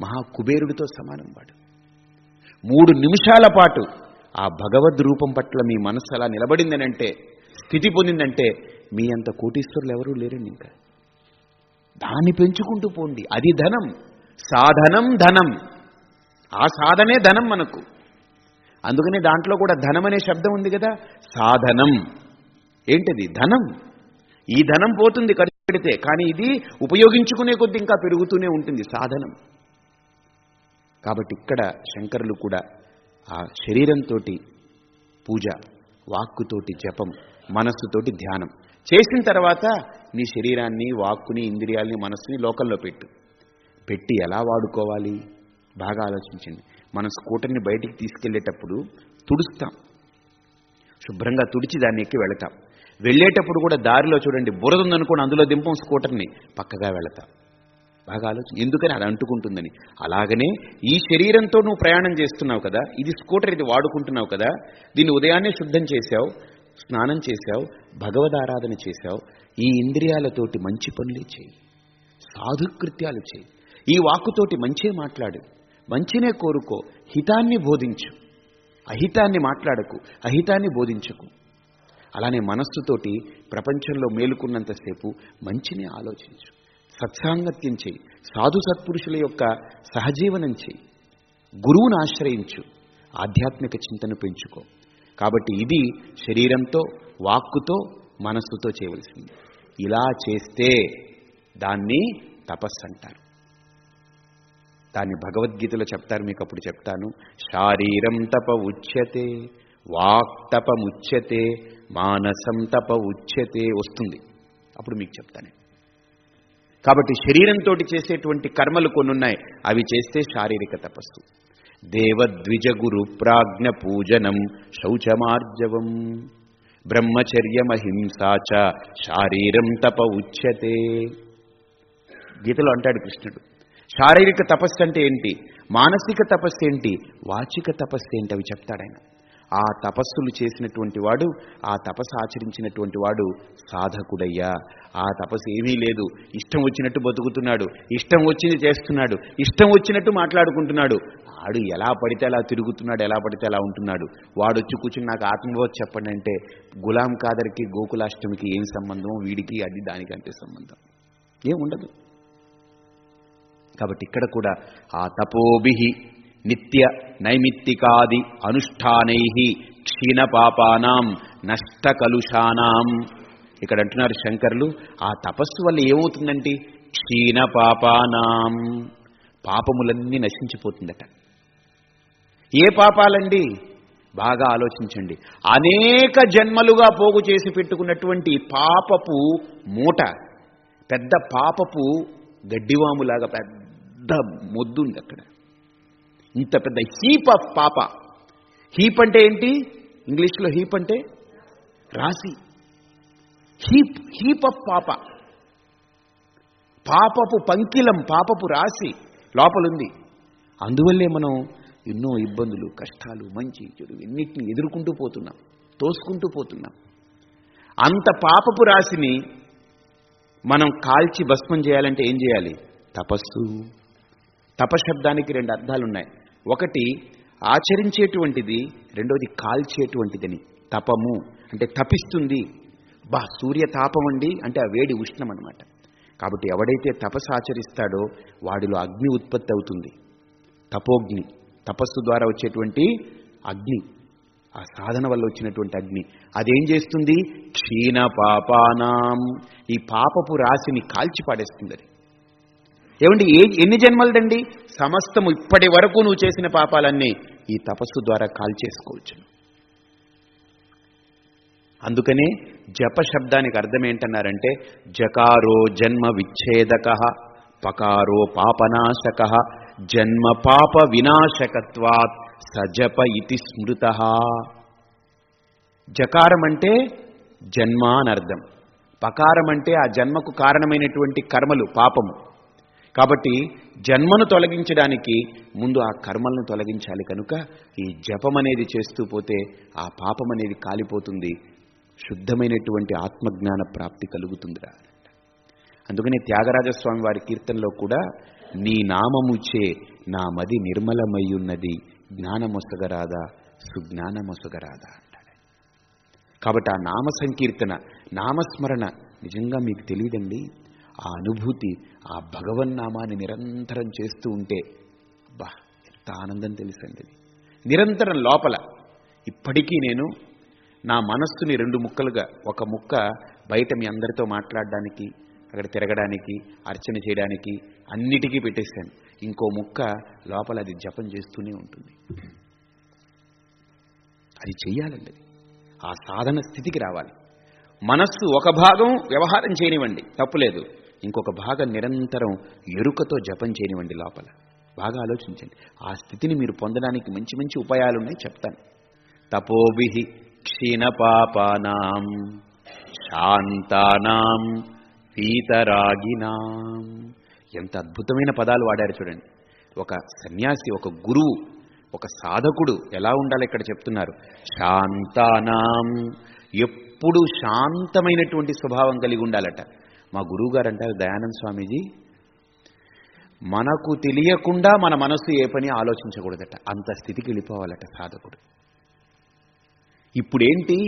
మహా కుబేరుడితో సమానం వాడు. మూడు నిమిషాల పాటు ఆ భగవద్ రూపం పట్ల మీ మనసు అలా నిలబడిందనంటే స్థితి పొందిందంటే మీ అంత కోటీశ్వరులు ఎవరూ లేరండి ఇంకా. దాన్ని పెంచుకుంటూ పోండి. అది ధనం. సాధనం ధనం. ఆ సాధనే ధనం మనకు. అందుకనే దాంట్లో కూడా ధనం అనే శబ్దం ఉంది కదా. సాధనం. ఏంటిది? ధనం. ఈ ధనం పోతుంది ఖర్చు పెడితే కానీ ఇది ఉపయోగించుకునే కొద్ది ఇంకా పెరుగుతూనే ఉంటుంది సాధనం. కాబట్టి ఇక్కడ శంకరులు కూడా ఆ శరీరంతో పూజ వాక్కుతోటి జపం మనస్సుతోటి ధ్యానం చేసిన తర్వాత నీ శరీరాన్ని వాక్కుని ఇంద్రియాల్ని మనస్సుని లోకల్లో పెట్టు. పెట్టి ఎలా వాడుకోవాలి? బాగా ఆలోచించండి. మన స్కూటర్ని బయటికి తీసుకెళ్ళేటప్పుడు తుడుస్తాం. శుభ్రంగా తుడిచి దాన్ని ఎక్కి వెళతాం. వెళ్ళేటప్పుడు కూడా దారిలో చూడండి బురద ఉందనుకోండి అందులో దింపం స్కూటర్ని పక్కగా వెళతా. బాగా ఆలోచన. ఎందుకని అది అంటుకుంటుందని? అలాగనే ఈ శరీరంతో నువ్వు ప్రయాణం చేస్తున్నావు కదా ఇది స్కూటర్ ఇది వాడుకుంటున్నావు కదా దీన్ని ఉదయాన్నే శుద్ధం చేశావు స్నానం చేశావు భగవద్ ఆరాధన చేశావు ఈ ఇంద్రియాలతోటి మంచి పనులే చేయి. సాధుకృత్యాలు చేయి. ఈ వాక్కుతోటి మంచే మాట్లాడు. మంచినే కోరుకో హితాన్ని బోధించు. అహితాన్ని మాట్లాడకు అహితాన్ని బోధించకు. అలానే మనస్సుతోటి ప్రపంచంలో మేలుకున్నంతసేపు మంచిని ఆలోచించు. సత్సాంగత్యం చేయి. సాధు సత్పురుషుల యొక్క సహజీవనం చేయి. గురువును ఆశ్రయించు. ఆధ్యాత్మిక చింతన పెంచుకో. కాబట్టి ఇది శరీరంతో వాక్కుతో మనస్సుతో చేయవలసింది. ఇలా చేస్తే దాన్ని తపస్సు అంటారు. దాన్ని భగవద్గీతలో చెప్తారు మీకు అప్పుడు చెప్తాను. శారీరం తప ఉచ్యతే వాక్ తప ముచ్యతే మానసం తప ఉచ్యతే వస్తుంది. అప్పుడు మీకు చెప్తాను. కాబట్టి శరీరంతో చేసేటువంటి కర్మలు కొన్ని ఉన్నాయి అవి చేస్తే శారీరక తపస్సు. దేవద్విజగురు ప్రాజ్ఞ పూజనం శౌచమార్జవం. బ్రహ్మచర్యమహింసాచ శారీరం తప ఉచ్యతే. గీతలో అంటాడు కృష్ణుడు. శారీరక తపస్సు అంటే ఏంటి? మానసిక తపస్సు ఏంటి? వాచిక తపస్సు ఏంటి? అవి చెప్తాడు ఆయన. ఆ తపస్సులు చేసినటువంటి వాడు ఆ తపస్సు ఆచరించినటువంటి వాడు సాధకుడయ్యా. ఆ తపస్సు ఏమీ లేదు. ఇష్టం వచ్చినట్టు బతుకుతున్నాడు. ఇష్టం వచ్చింది చేస్తున్నాడు. ఇష్టం వచ్చినట్టు మాట్లాడుకుంటున్నాడు. వాడు ఎలా పడితే అలా తిరుగుతున్నాడు ఎలా పడితే అలా ఉంటున్నాడు. వాడు వచ్చి కూర్చుని నాకు ఆత్మబోధ చెప్పండి అంటే గులాం కాదర్కి గోకులాష్టమికి ఏం సంబంధం వీడికి అది దానికంటే సంబంధం. ఏం ఉండదు కాబట్టి ఇక్కడ కూడా ఆ తపోభి నిత్య నైమిత్తికాది అనుష్ఠానై క్షీణ పాపానాం నష్టకలుషానాం. ఇక్కడ అంటున్నారు శంకర్లు ఆ తపస్సు వల్ల ఏమవుతుందంటే? క్షీణ పాపానాం పాపములన్నీ నశించిపోతుందట. ఏ పాపాలండి? బాగా ఆలోచించండి. అనేక జన్మలుగా పోగు చేసి పెట్టుకున్నటువంటి పాపపు మూట పెద్ద పాపపు గడ్డివాములాగా పెద్ద మొద్దుంది అక్కడ. ఇంత పెద్ద హీప్ ఆఫ్ పాప. హీప్ అంటే ఏంటి? ఇంగ్లీష్లో హీప్ అంటే రాశి. హీప్ హీప్ ఆఫ్ పాప. పాపపు పంకిలం పాపపు రాశి లోపలుంది. అందువల్లే మనం ఎన్నో ఇబ్బందులు కష్టాలు మంచి చెడు ఎన్నిటిని ఎదుర్కొంటూ పోతున్నాం తోసుకుంటూ పోతున్నాం. అంత పాపపు రాశిని మనం కాల్చి భస్మం చేయాలంటే ఏం చేయాలి? తపస్సు. తపశబ్దానికి రెండు అర్థాలు ఉన్నాయి ఒకటి ఆచరించేటువంటిది రెండోది కాల్చేటువంటిదని. తపము అంటే తపిస్తుంది. బా సూర్య తాపం అండి అంటే ఆ వేడి ఉష్ణం అనమాట కాబట్టి ఎవడైతే తపస్సు ఆచరిస్తాడో వాడిలో అగ్ని ఉత్పత్తి అవుతుంది తపోగ్ని తపస్సు ద్వారా వచ్చేటువంటి అగ్ని. ఆ సాధన వల్ల వచ్చినటువంటి అగ్ని. అదేం చేస్తుంది? క్షీణ పాపానాం ఈ పాపపు రాశిని కాల్చి పాడేస్తుంది అది. ఏమండి ఏ ఎన్ని జన్మలదండి? సమస్తము ఇప్పటి వరకు నువ్వు చేసిన పాపాలన్నీ ఈ తపస్సు ద్వారా కాల్చేసుకోవచ్చు. అందుకనే జప శబ్దానికి అర్థం ఏంటన్నారంటే జకారో జన్మ విచ్ఛేదక పకారో పాపనాశక జన్మ పాప వినాశకత్వాత్ సజప ఇతి స్మృత. జకారం అంటే జన్మ అని అర్థం పకారం అంటే ఆ జన్మకు కారణమైనటువంటి కర్మలు పాపము. కాబట్టి జన్మను తొలగించడానికి ముందు ఆ కర్మలను తొలగించాలి కనుక ఈ జపం అనేది చేస్తూ పోతే ఆ పాపం అనేది కాలిపోతుంది. శుద్ధమైనటువంటి ఆత్మజ్ఞాన ప్రాప్తి కలుగుతుందిరా. అందుకనే త్యాగరాజస్వామి వారి కీర్తనలో కూడా నీ నామముచే నా మది నిర్మలమయ్యున్నది జ్ఞానమొసగరాదా సుజ్ఞానమొసగరాదా అంటాడు. కాబట్టి ఆ నామ సంకీర్తన నామస్మరణ నిజంగా మీకు తెలియదండి? ఆ అనుభూతి ఆ భగవన్నామాన్ని నిరంతరం చేస్తూ ఉంటే అబ్బా ఎంత ఆనందం తెలిసింది. నిరంతరం లోపల ఇప్పటికీ నేను నా మనస్సుని రెండు ముక్కలుగా ఒక ముక్క బయట మీ అందరితో మాట్లాడడానికి అక్కడ తిరగడానికి అర్చన చేయడానికి అన్నిటికీ పెట్టేశాను. ఇంకో ముక్క లోపల అది జపం చేస్తూనే ఉంటుంది. అది చెయ్యాలండి. ఆ సాధన స్థితికి రావాలి. మనస్సు ఒక భాగం వ్యవహారం చేయనివ్వండి. తప్పులేదు. ఇంకొక భాగం నిరంతరం ఎరుకతో జపం చేయనివ్వండి లోపల. బాగా ఆలోచించండి. ఆ స్థితిని మీరు పొందడానికి మంచి మంచి ఉపాయాలు ఉన్నాయి చెప్తాను. తపోభి క్షీణ పాపానాం శాంతానాం పీతరాగినాం. ఎంత అద్భుతమైన పదాలు వాడారు చూడండి. ఒక సన్యాసి ఒక గురువు ఒక సాధకుడు ఎలా ఉండాలి ఇక్కడ చెప్తున్నారు. శాంతానాం ఎప్పుడు శాంతమైనటువంటి స్వభావం కలిగి ఉండాలట. మా గురువు గారు అంటారు దయానంద స్వామీజీ మనకు తెలియకుండా మన మనసు ఏ పని ఆలోచించకూడదట అంత స్థితికి వెళ్ళిపోవాలట సాధకుడు. ఇప్పుడేంటి?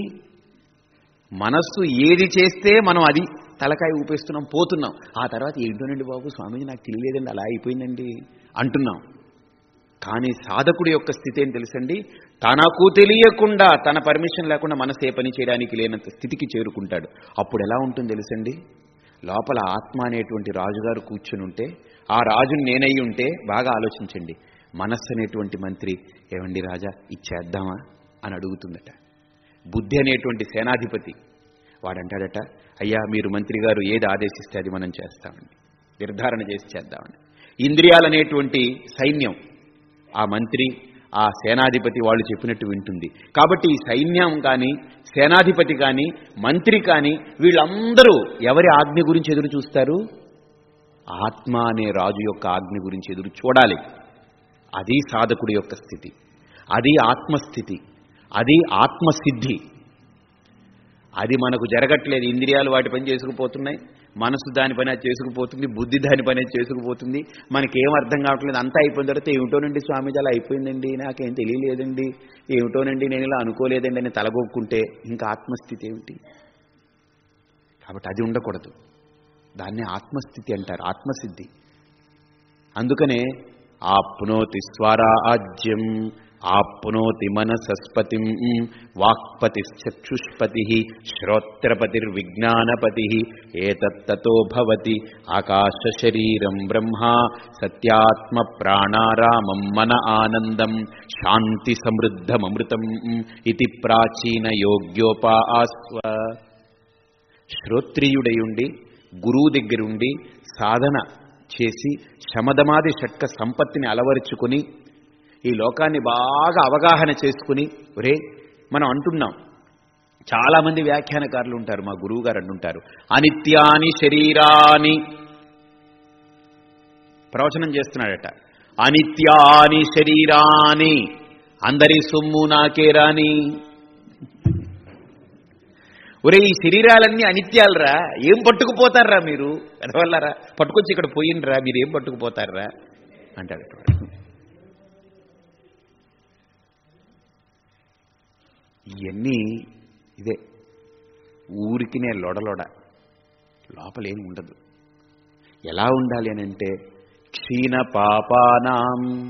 మనస్సు ఏది చేస్తే మనం అది తలకాయ ఊపేస్తున్నాం పోతున్నాం. ఆ తర్వాత ఏంటోనండి బాబు స్వామీజీ నాకు తెలియలేదండి అలా అయిపోయిందండి అంటున్నాం. కానీ సాధకుడి యొక్క స్థితి ఏం తెలుసండి? తనకు తెలియకుండా తన పర్మిషన్ లేకుండా మనసు ఏ పని చేయడానికి లేనంత స్థితికి చేరుకుంటాడు. అప్పుడు ఎలా ఉంటుంది తెలుసండి? లోపల ఆత్మ అనేటువంటి రాజుగారు కూర్చుని ఉంటే ఆ రాజుని నేనయ్యి ఉంటే బాగా ఆలోచించండి. మనస్సు అనేటువంటి మంత్రి ఏమండి రాజా ఇచ్చేద్దామా అని అడుగుతుందట. బుద్ధి అనేటువంటి సేనాధిపతి వాడంటాడట అయ్యా మీరు మంత్రి గారు ఏది ఆదేశిస్తే అది మనం చేస్తామండి. నిర్ధారణ చేసి చేద్దామని ఇంద్రియాలనేటువంటి సైన్యం ఆ మంత్రి ఆ సేనాధిపతి వాళ్ళు చెప్పినట్టు వింటుంది. కాబట్టి ఈ సైన్యం కానీ సేనాధిపతి కానీ మంత్రి కానీ వీళ్ళందరూ ఎవరి ఆజ్ఞ గురించి ఎదురు చూస్తారు? ఆత్మ అనే రాజు యొక్క ఆజ్ఞ గురించి ఎదురు చూడాలి. అది సాధకుడి యొక్క స్థితి. అది ఆత్మస్థితి. అది ఆత్మసిద్ధి. అది మనకు జరగట్లేదు. ఇంద్రియాలు వాటి పని చేసుకుపోతున్నాయి. మనసు దాని పని అది చేసుకుపోతుంది. బుద్ధి దాని పని అది చేసుకుపోతుంది. మనకేం అర్థం కావట్లేదు. అంతా అయిపోయిన తర్వాత ఏమిటోనండి స్వామీజీ అలా అయిపోయిందండి. నాకేం తెలియలేదండి. ఏమిటోనండి నేను ఇలా అనుకోలేదండి అని తలగొక్కుంటే ఇంకా ఆత్మస్థితి ఏమిటి? కాబట్టి అది ఉండకూడదు. దాన్నే ఆత్మస్థితి అంటారు. ఆత్మసిద్ధి. అందుకనే ఆప్నోతి స్వరాజ్యం. ఆప్నోతి మనసస్పతి వాక్పతిశ్చక్షుష్పతి శ్రోత్రపతిర్విజ్ఞానపతి ఏతత్తతో భవతి ఆకాశశరీరం బ్రహ్మ సత్యాత్మ ప్రాణారామం మన ఆనందం శాంతి సమృద్ధమృతం ఇది ప్రాచీన యోగ్యోపాస్వ శ్రోత్రియుడయుండి గురువు దగ్గరుండి సాధన చేసి శమదమాది షట్క సంపత్తిని అలవరుచుకుని ఈ లోకాన్ని బాగా అవగాహన చేసుకుని ఒరే మనం అంటున్నాం. చాలామంది వ్యాఖ్యానకారులు ఉంటారు మా గురువు గారు అంటుంటారు. అనిత్యాని శరీరాని ప్రవచనం చేస్తున్నాడట. అనిత్యాని శరీరాని అందరి సొమ్ము నాకే రాని. ఒరే ఈ శరీరాలన్నీ అనిత్యాలరా? ఏం పట్టుకుపోతారా మీరు? ఎదవల్లరా పట్టుకొచ్చి ఇక్కడ పోయినరా? మీరు ఏం పట్టుకుపోతారా? అంటాడు. ఇవన్నీ ఇదే. ఊరికినే లొడలొడ. లోపలేం ఉండదు. ఎలా ఉండాలి అని అంటే క్షీణ పాపానాం.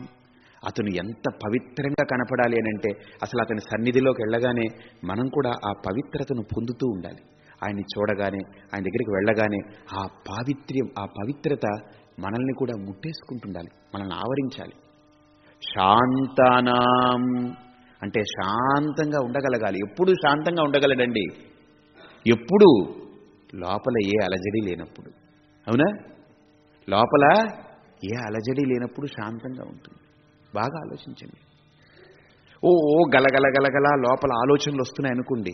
అతను ఎంత పవిత్రంగా కనపడాలి అని అంటే అసలు అతని సన్నిధిలోకి వెళ్ళగానే మనం కూడా ఆ పవిత్రతను పొందుతూ ఉండాలి. ఆయన్ని చూడగానే ఆయన దగ్గరికి వెళ్ళగానే ఆ పావిత్ర్యం ఆ పవిత్రత మనల్ని కూడా ముట్టేసుకుంటుండాలి మనల్ని ఆవరించాలి. శాంతానాం. అంటే శాంతంగా ఉండగలగాలి. ఎప్పుడు శాంతంగా ఉండగలడండి? ఎప్పుడు? లోపల ఏ అలజడి లేనప్పుడు. అవునా? లోపల ఏ అలజడి లేనప్పుడు శాంతంగా ఉంటుంది. బాగా ఆలోచించండి. ఓ ఓ గలగల గలగల లోపల ఆలోచనలు వస్తున్నాయి అనుకోండి.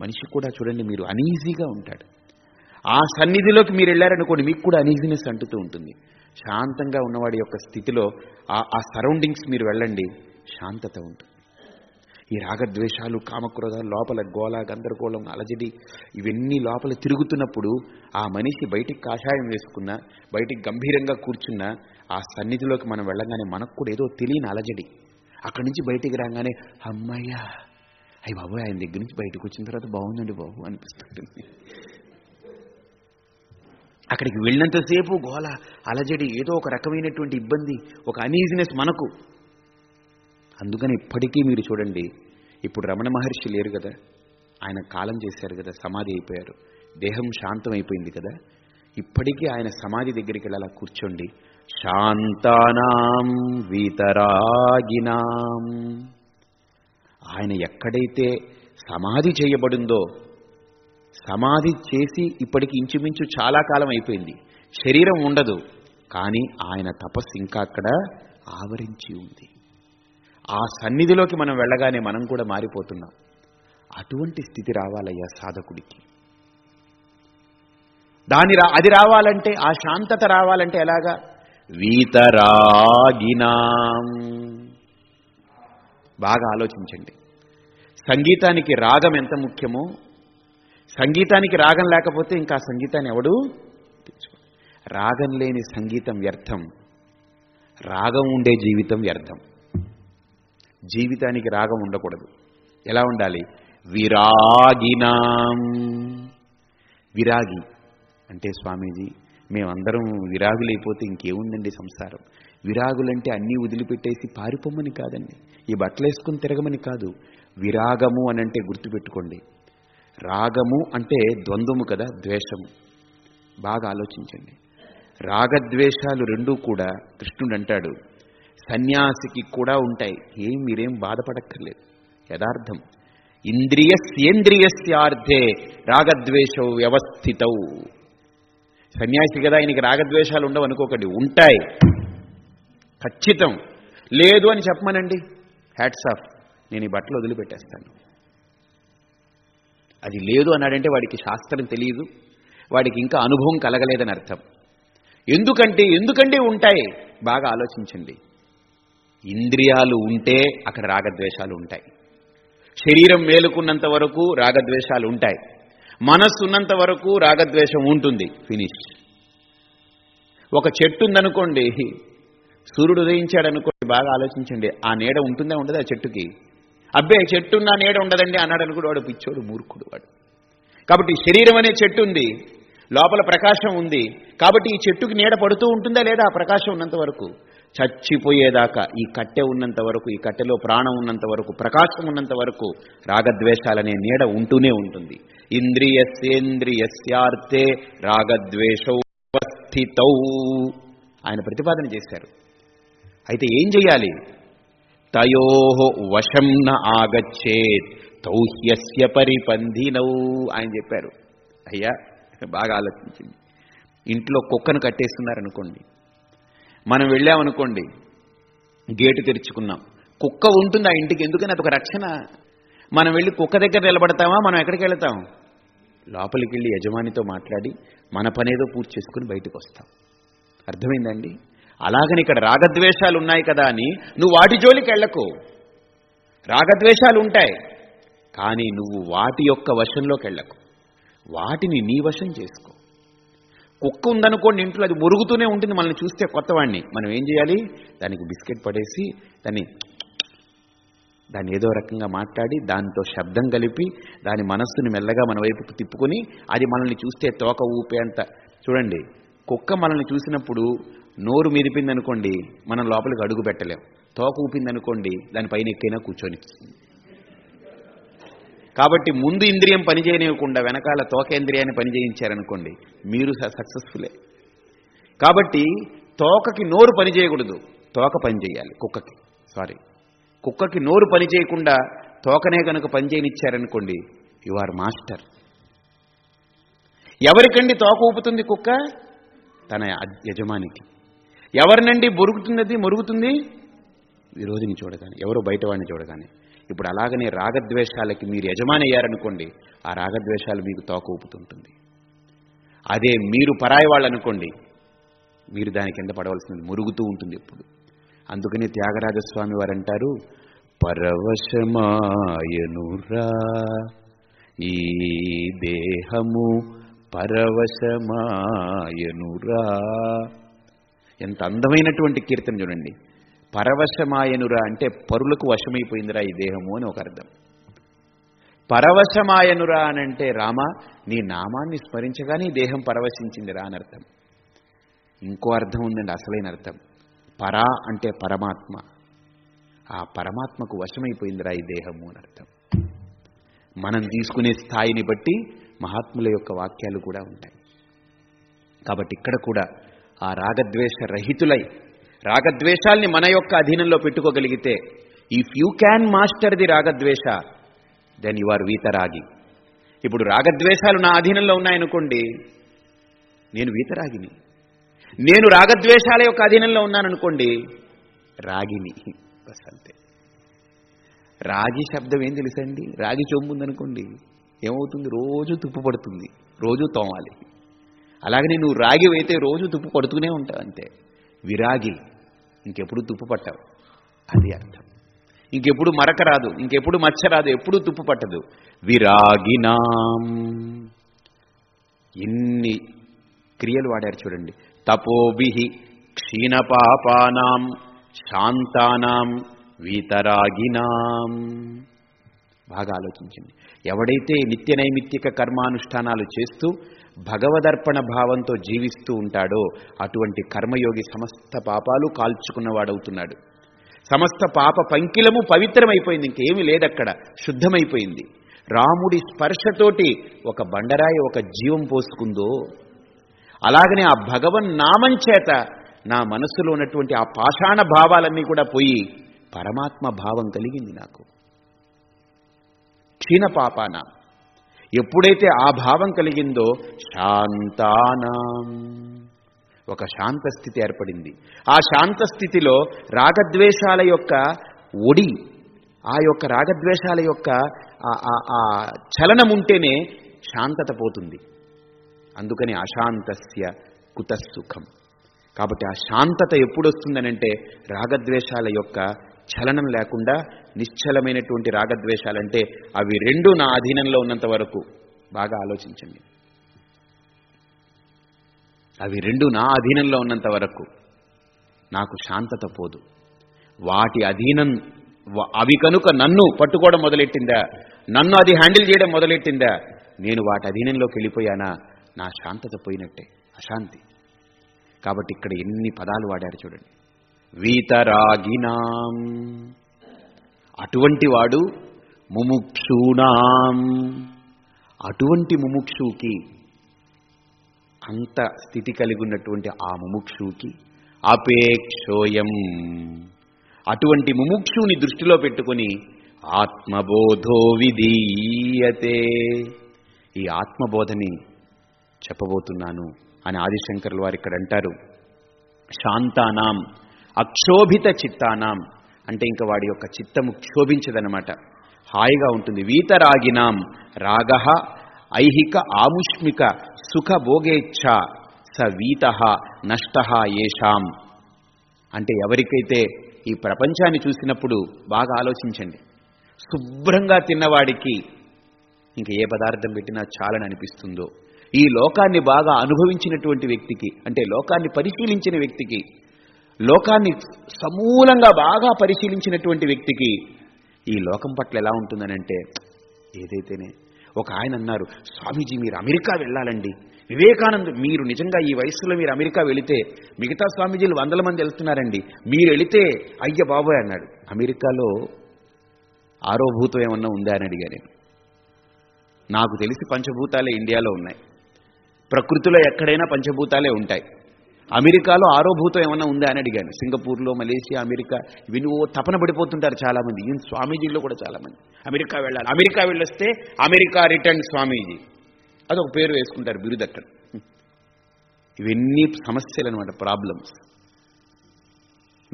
మనిషి కూడా చూడండి మీరు అనీజీగా ఉంటాడు. ఆ సన్నిధిలోకి మీరు వెళ్ళారనుకోండి మీకు కూడా అనీజీనెస్ అంటుతూ ఉంటుంది. శాంతంగా ఉన్నవాడి యొక్క స్థితిలో ఆ ఆ సరౌండింగ్స్ మీరు వెళ్ళండి శాంతత ఉంటుంది. ఈ రాగద్వేషాలు కామక్రోధాలు లోపల గోల గందరగోళం అలజడి ఇవన్నీ లోపల తిరుగుతున్నప్పుడు ఆ మనిషి బయటికి కాషాయం వేసుకున్నా బయటికి గంభీరంగా కూర్చున్నా ఆ సన్నిధిలోకి మనం వెళ్ళగానే మనకు కూడా ఏదో తెలియని అలజడి. అక్కడి నుంచి బయటికి రాగానే అమ్మయ్యా అయ్యి బాబు ఆయన దగ్గర నుంచి బయటకు వచ్చిన తర్వాత బాగుందండి బాబు అనిపిస్తుంటుంది. అక్కడికి వెళ్ళినంతసేపు గోల అలజడి ఏదో ఒక రకమైనటువంటి ఇబ్బంది ఒక అనీజినెస్ మనకు. అందుకని ఇప్పటికీ మీరు చూడండి ఇప్పుడు రమణ మహర్షి లేరు కదా. ఆయన కాలం చేశారు కదా సమాధి అయిపోయారు. దేహం శాంతం అయిపోయింది కదా. ఇప్పటికీ ఆయన సమాధి దగ్గరికి వెళ్ళాలా? కూర్చోండి. శాంతానాం వీతరాగినాం. ఆయన ఎక్కడైతే సమాధి చేయబడిందో సమాధి చేసి ఇప్పటికి ఇంచుమించు చాలా కాలం అయిపోయింది. శరీరం ఉండదు. కానీ ఆయన తపస్సు ఇంకా అక్కడ ఆవరించి ఉంది. ఆ సన్నిధిలోకి మనం వెళ్ళగానే మనం కూడా మారిపోతున్నాం. అటువంటి స్థితి రావాలయ్యా సాధకుడికి. దాని రా అది రావాలంటే ఆ శాంతత రావాలంటే ఎలాగా? వీతరాగినాం. బాగా ఆలోచించండి. సంగీతానికి రాగం ఎంత ముఖ్యమో సంగీతానికి రాగం లేకపోతే ఇంకా సంగీతాన్ని ఎవడు రాగం లేని సంగీతం వ్యర్థం రాగం ఉండే జీవితం వ్యర్థం. జీవితానికి రాగం ఉండకూడదు. ఎలా ఉండాలి? విరాగినాం. విరాగి అంటే స్వామీజీ మేమందరం విరాగులైపోతే ఇంకేముందండి సంసారం? విరాగులంటే అన్నీ వదిలిపెట్టేసి పారిపోమని కాదండి. ఈ బట్టలు వేసుకుని తిరగమని కాదు. విరాగము అని అంటే గుర్తుపెట్టుకోండి. రాగము అంటే ద్వంద్వము కదా ద్వేషము. బాగా ఆలోచించండి. రాగద్వేషాలు రెండూ కూడా కృష్ణుడు అంటాడు సన్యాసికి కూడా ఉంటాయి. ఏం మీరేం బాధపడక్కర్లేదు. యథార్థం. ఇంద్రియస్యేంద్రియస్యార్థే రాగద్వేషౌ వ్యవస్థితౌ. సన్యాసి కదా ఆయనకి రాగద్వేషాలు ఉండవు అనుకోకండి. ఉంటాయి. ఖచ్చితం. లేదు అని చెప్పమనండి. హ్యాట్స్ ఆఫ్ నేను ఈ బట్టలు వదిలిపెట్టేస్తాను. అది లేదు అన్నాడంటే వాడికి శాస్త్రం తెలియదు వాడికి ఇంకా అనుభవం కలగలేదని అర్థం. ఎందుకంటే ఎందుకంటే ఉంటాయి. బాగా ఆలోచించండి. ఇంద్రియాలు ఉంటే అక్కడ రాగద్వేషాలు ఉంటాయి. శరీరం మేలుకున్నంత వరకు రాగద్వేషాలు ఉంటాయి. మనస్సు ఉన్నంత వరకు రాగద్వేషం ఉంటుంది. ఫినిష్ ఒక చెట్టు ఉందనుకోండి సూర్యుడు ఉదయించాడు అనుకోండి బాగా ఆలోచించండి ఆ నీడ ఉంటుందా ఉండదు ఆ చెట్టుకి? అబ్బే చెట్టు చెట్టున్నా నీడ ఉండదండి అన్నాడు అనుకోడు వాడు పిచ్చోడు మూర్ఖుడు వాడు. కాబట్టి శరీరం అనే చెట్టు ఉంది లోపల ప్రకాశం ఉంది. కాబట్టి ఈ చెట్టుకి నీడ పడుతూ ఉంటుందా లేదా ఆ ప్రకాశం ఉన్నంత వరకు? చచ్చిపోయేదాకా ఈ కట్టె ఉన్నంత వరకు ఈ కట్టెలో ప్రాణం ఉన్నంత వరకు ప్రకాశం ఉన్నంత వరకు రాగద్వేషాలనే నీడ ఉంటూనే ఉంటుంది. ఇంద్రియస్యేంద్రియస్యార్థే రాగద్వేషౌస్థితౌ ఆయన ప్రతిపాదన చేశారు. అయితే ఏం చేయాలి తయో వశం న ఆగచ్చేత్ తౌహ్యస్య పరిపంధినౌ ఆయన చెప్పారు. అయ్యా బాగా ఆలోచించింది ఇంట్లో కుక్కను కట్టేస్తున్నారనుకోండి. మనం వెళ్ళామనుకోండి గేటు తెరుచుకున్నాం. కుక్క ఉంటుంది ఆ ఇంటికి? ఎందుకని అదొక రక్షణ? మనం వెళ్ళి కుక్క దగ్గర నిలబడతామా? మనం ఎక్కడికి వెళతాం? లోపలికి వెళ్ళి యజమానితో మాట్లాడి మన పనేదో పూర్తి చేసుకుని బయటకు వస్తాం. అర్థమైందండి? అలాగని ఇక్కడ రాగద్వేషాలు ఉన్నాయి కదా అని నువ్వు వాటి జోలికి వెళ్ళకు. రాగద్వేషాలు ఉంటాయి కానీ నువ్వు వాటి యొక్క వశంలోకి వెళ్ళకు. వాటిని నీ వశం చేసుకో. కుక్క ఉందనుకోండి ఇంట్లో అది మురుగుతూనే ఉంటుంది మనల్ని చూస్తే కొత్తవాడిని. మనం ఏం చేయాలి? దానికి బిస్కెట్ పడేసి దాన్ని దాన్ని ఏదో రకంగా మాట్లాడి దాంతో శబ్దం కలిపి దాని మనస్సుని మెల్లగా మన వైపుకు తిప్పుకొని అది మనల్ని చూస్తే తోక ఊపే అంత. చూడండి కుక్క మనల్ని చూసినప్పుడు నోరు మెదిపిందనుకోండి మనం లోపలికి అడుగు పెట్టలేం. తోక ఊపిందనుకోండి దానిపైన ఎక్కైనా కూర్చొని కాబట్టి ముందు ఇంద్రియం పనిచేయనివ్వకుండా వెనకాల తోకేంద్రియాన్ని పనిచేయించారనుకోండి మీరు సక్సెస్ఫులే. కాబట్టి తోకకి నోరు పనిచేయకూడదు తోక పని చేయాలి కుక్కకి సారీ. కుక్కకి నోరు పని చేయకుండా తోకనే కనుక పనిచేయనిచ్చారనుకోండి యు ఆర్ మాస్టర్. ఎవరికండి తోక ఊపుతుంది కుక్క? తన యజమానికి. ఎవరినండి బొరుగుతున్నది అది మొరుగుతుంది రోజుని చూడగానే ఎవరో బయట వాడిని చూడగానే. ఇప్పుడు అలాగనే రాగద్వేషాలకి మీరు యజమాని అయ్యారనుకోండి ఆ రాగద్వేషాలు మీకు తోక ఊపుతుంటుంది. అదే మీరు పరాయి వాళ్ళు అనుకోండి మీరు దాని కింద పడవలసింది మురుగుతూ ఉంటుంది ఎప్పుడు. అందుకని త్యాగరాజస్వామి వారు అంటారు పరవశమాయనురా ఈ దేహము పరవశమాయనురా. ఎంత అందమైనటువంటి కీర్తన చూడండి. పరవశమాయనురా అంటే పరులకు వశమైపోయిందిరా ఈ దేహము అని ఒక అర్థం. పరవశమాయనురా అని అంటే రామ నీ నామాన్ని స్మరించగానే దేహం పరవశించిందిరా అని అర్థం. ఇంకో అర్థం ఉందండి అసలైన అర్థం. పరా అంటే పరమాత్మ. ఆ పరమాత్మకు వశమైపోయిందిరా ఈ దేహము అని అర్థం. మనం తీసుకునే స్థాయిని బట్టి మహాత్ముల యొక్క వాక్యాలు కూడా ఉంటాయి. కాబట్టి ఇక్కడ కూడా ఆ రాగద్వేష రహితులై రాగద్వేషాల్ని మన యొక్క అధీనంలో పెట్టుకోగలిగితే if you can master the రాగద్వేష then you are వీతరాగి. ఇప్పుడు రాగద్వేషాలు నా అధీనంలో ఉన్నాయనుకోండి నేను వీతరాగిని. నేను రాగద్వేషాల యొక్క అధీనంలో ఉన్నాననుకోండి రాగిని. బస్ అంతే. రాగి శబ్దం ఏం తెలుసండి? రాగి చొంబు ఉందనుకోండి ఏమవుతుంది? రోజు తుప్పు పడుతుంది రోజు తోమాలి. అలాగనే నువ్వు రాగి అయితే రోజు తుప్పు పడుతూనే ఉంటావు అంతే. విరాగి. ఇంకెప్పుడు తుప్పు పట్టవు అది అర్థం. ఇంకెప్పుడు మరక రాదు ఇంకెప్పుడు మచ్చ రాదు ఎప్పుడు తుప్పు పట్టదు. విరాగినాం. ఎన్ని క్రియలు వాడారు చూడండి. తపోభి క్షీణపాపానాం శాంతానాం వీతరాగినాం. బాగా ఆలోచించండి. ఎవడైతే నిత్య నైమిత్తిక కర్మానుష్ఠానాలు చేస్తూ భగవదర్పణ భావంతో జీవిస్తూ ఉంటాడో అటువంటి కర్మయోగి సమస్త పాపాలు కాల్చుకున్నవాడవుతున్నాడు. సమస్త పాప పంకిలము పవిత్రమైపోయింది ఇంకేమీ లేదక్కడ శుద్ధమైపోయింది. రాముడి స్పర్శతోటి ఒక బండరాయి ఒక జీవం పోసుకుందో అలాగనే ఆ భగవన్ నామం చేత నా మనసులో ఉన్నటువంటి ఆ పాషాణ భావాలన్నీ కూడా పోయి పరమాత్మ భావం కలిగింది నాకు. క్షీణ పాపాన ఎప్పుడైతే ఆ భావం కలిగిందో శాంతానాం. ఒక శాంత స్థితి ఏర్పడింది. ఆ శాంత స్థితిలో రాగద్వేషాల యొక్క ఒడి ఆ యొక్క రాగద్వేషాల యొక్క ఆ చలనం ఉంటేనే శాంతత పోతుంది. అందుకని అశాంతస్య కుతసుఖం కాబట్టి ఆ శాంతత ఎప్పుడు వస్తుందనంటే రాగద్వేషాల యొక్క చలనం లేకుండా నిశ్చలమైనటువంటి రాగద్వేషాలంటే అవి రెండు నా అధీనంలో ఉన్నంత వరకు. బాగా ఆలోచించండి. అవి రెండు నా అధీనంలో ఉన్నంత వరకు. నాకు శాంతత పోదు. వాటి అధీనం అవి కనుక నన్ను పట్టుకోవడం మొదలెట్టిందా? నన్ను అది హ్యాండిల్ చేయడం మొదలెట్టిందా? నేను వాటి అధీనంలోకి వెళ్ళిపోయానా? నా శాంతత పోయినట్టే. అశాంతి. కాబట్టి ఇక్కడ ఎన్ని పదాలు వాడారు చూడండి. వీతరాగినాం. అటువంటి వాడు ముముక్షూణాం. అటువంటి ముముక్షుకి అంత స్థితి కలిగి ఉన్నటువంటి ఆ ముముక్షుకి అపేక్షోయం. అటువంటి ముముక్షుని దృష్టిలో పెట్టుకొని ఆత్మబోధో విధీయతే. ఈ ఆత్మబోధని చెప్పబోతున్నాను అని ఆదిశంకర్లు వారు ఇక్కడ అంటారు. శాంతానాం అక్షోభిత చిత్తానాం అంటే ఇంకా వాడి యొక్క చిత్తము క్షోభించదనమాట హాయిగా ఉంటుంది. వీతరాగినాం రాగ ఐహిక ఆముష్మిక సుఖ భోగేచ్ఛ స వీత నష్ట ఏషాం. అంటే ఎవరికైతే ఈ ప్రపంచాన్ని చూసినప్పుడు బాగా ఆలోచించండి. శుభ్రంగా తిన్నవాడికి ఇంక ఏ పదార్థం పెట్టినా చాలని అనిపిస్తుందో ఈ లోకాన్ని బాగా అనుభవించినటువంటి వ్యక్తికి అంటే లోకాన్ని పరిశీలించిన వ్యక్తికి లోకాన్ని సమూలంగా బాగా పరిశీలించినటువంటి వ్యక్తికి ఈ లోకం పట్ల ఎలా ఉంటుందనంటే ఏదైతేనే ఒక ఆయన అన్నారు స్వామీజీ మీరు అమెరికా వెళ్ళాలండి. వివేకానంద మీరు నిజంగా ఈ వయస్సులో మీరు అమెరికా వెళితే మిగతా స్వామీజీలు వందల మంది వెళ్తున్నారండి. మీరు వెళితే అయ్య బాబోయ్ అన్నాడు. అమెరికాలో ఆరోభూతం ఏమన్నా ఉందా అని అడిగా నేను. నాకు తెలిసి పంచభూతాలే ఇండియాలో ఉన్నాయి. ప్రకృతిలో ఎక్కడైనా పంచభూతాలే ఉంటాయి. అమెరికాలో ఆరోభూతం ఏమన్నా ఉందా అని అడిగాను. సింగపూర్లో మలేషియా అమెరికా ఇవి ఓ తపన పడిపోతుంటారు చాలామంది. ఈయన స్వామీజీలో కూడా చాలామంది. అమెరికా వెళ్ళాలి. అమెరికా వెళ్ళొస్తే అమెరికా రిటర్న్ స్వామీజీ. అదొక పేరు వేసుకుంటారు బిరుదక్కడ ఇవన్నీ సమస్యలు అనమాట ప్రాబ్లమ్స్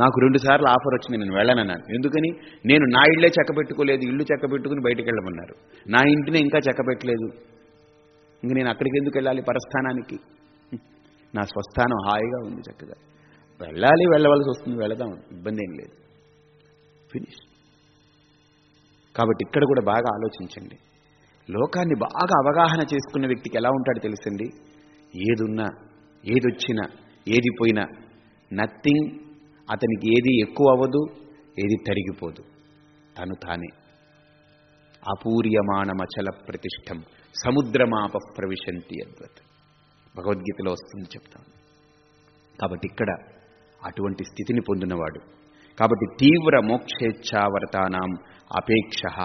నాకు రెండు సార్లు ఆఫర్ వచ్చింది నేను వెళ్ళనన్నాను. ఎందుకని? నేను నా ఇళ్ళే చెక్కబెట్టుకోలేదు ఇల్లు చెక్కబెట్టుకుని బయటకు వెళ్ళమన్నారు. నా ఇంటిని ఇంకా చెక్కబెట్టలేదు ఇంక నేను అక్కడికి ఎందుకు వెళ్ళాలి? పరస్థానానికి. నా స్వస్థానం హాయిగా ఉంది చక్కగా. వెళ్ళాలి వెళ్ళవలసి వస్తుంది వెళదాం ఇబ్బంది ఏం లేదు. ఫినిష్ కాబట్టి ఇక్కడ కూడా బాగా ఆలోచించండి. లోకాన్ని బాగా అవగాహన చేసుకున్న వ్యక్తికి ఎలా ఉంటాడో తెలుసండి? ఏదున్నా ఏదొచ్చినా ఏది పోయినా నథింగ్ అతనికి ఏది ఎక్కువ అవ్వదు ఏది తరిగిపోదు. తను తానే. అపూర్యమాణమచల ప్రతిష్టం సముద్రమాప ప్రవిశంతి అద్వత్ భగవద్గీతలో వస్తుంది చెప్తాను. కాబట్టి ఇక్కడ అటువంటి స్థితిని పొందినవాడు. కాబట్టి తీవ్ర మోక్షేచ్ఛావర్తానాం అపేక్ష.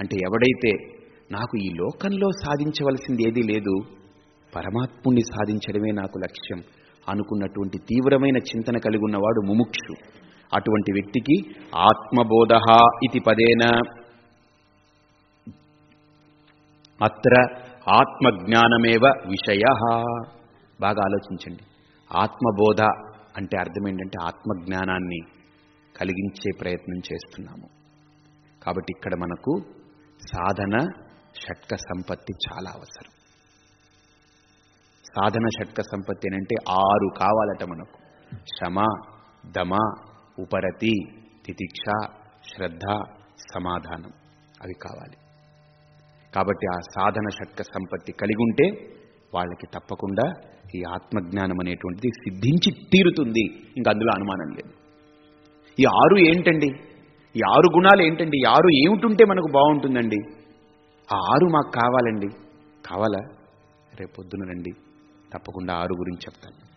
అంటే ఎవడైతే నాకు ఈ లోకంలో సాధించవలసింది ఏదీ లేదు పరమాత్ముణ్ణి సాధించడమే నాకు లక్ష్యం అనుకున్నటువంటి తీవ్రమైన చింతన కలిగి ఉన్నవాడు ముముక్షు. అటువంటి వ్యక్తికి ఆత్మబోధ ఇది పదేన. అత్ర ఆత్మజ్ఞానమేవ విషయ. బాగా ఆలోచించండి. ఆత్మబోధ అంటే అర్థం ఏంటంటే ఆత్మజ్ఞానాన్ని కలిగించే ప్రయత్నం చేస్తున్నాము. కాబట్టి ఇక్కడ మనకు సాధన షట్క సంపత్తి చాలా అవసరం. సాధన షట్క సంపత్తి అంటే ఆరు కావాలట మనకు. శమ దమ ఉపరతి తితిక్ష శ్రద్ధ సమాధానం అవి కావాలి. కాబట్టి ఆ సాధన షట్క సంపత్తి కలిగి ఉంటే వాళ్ళకి తప్పకుండా ఈ ఆత్మజ్ఞానం అనేటువంటిది సిద్ధించి తీరుతుంది. ఇంకా అందులో అనుమానం లేదు. ఈ ఆరు ఏంటండి? ఈ ఆరు గుణాలు ఏంటండి? ఈ ఆరు ఏమిటుంటే మనకు బాగుంటుందండి? ఆ ఆరు మాకు కావాలండి. కావాలా? రేపొద్దున రండి. తప్పకుండా ఆరు గురించి చెప్తాను.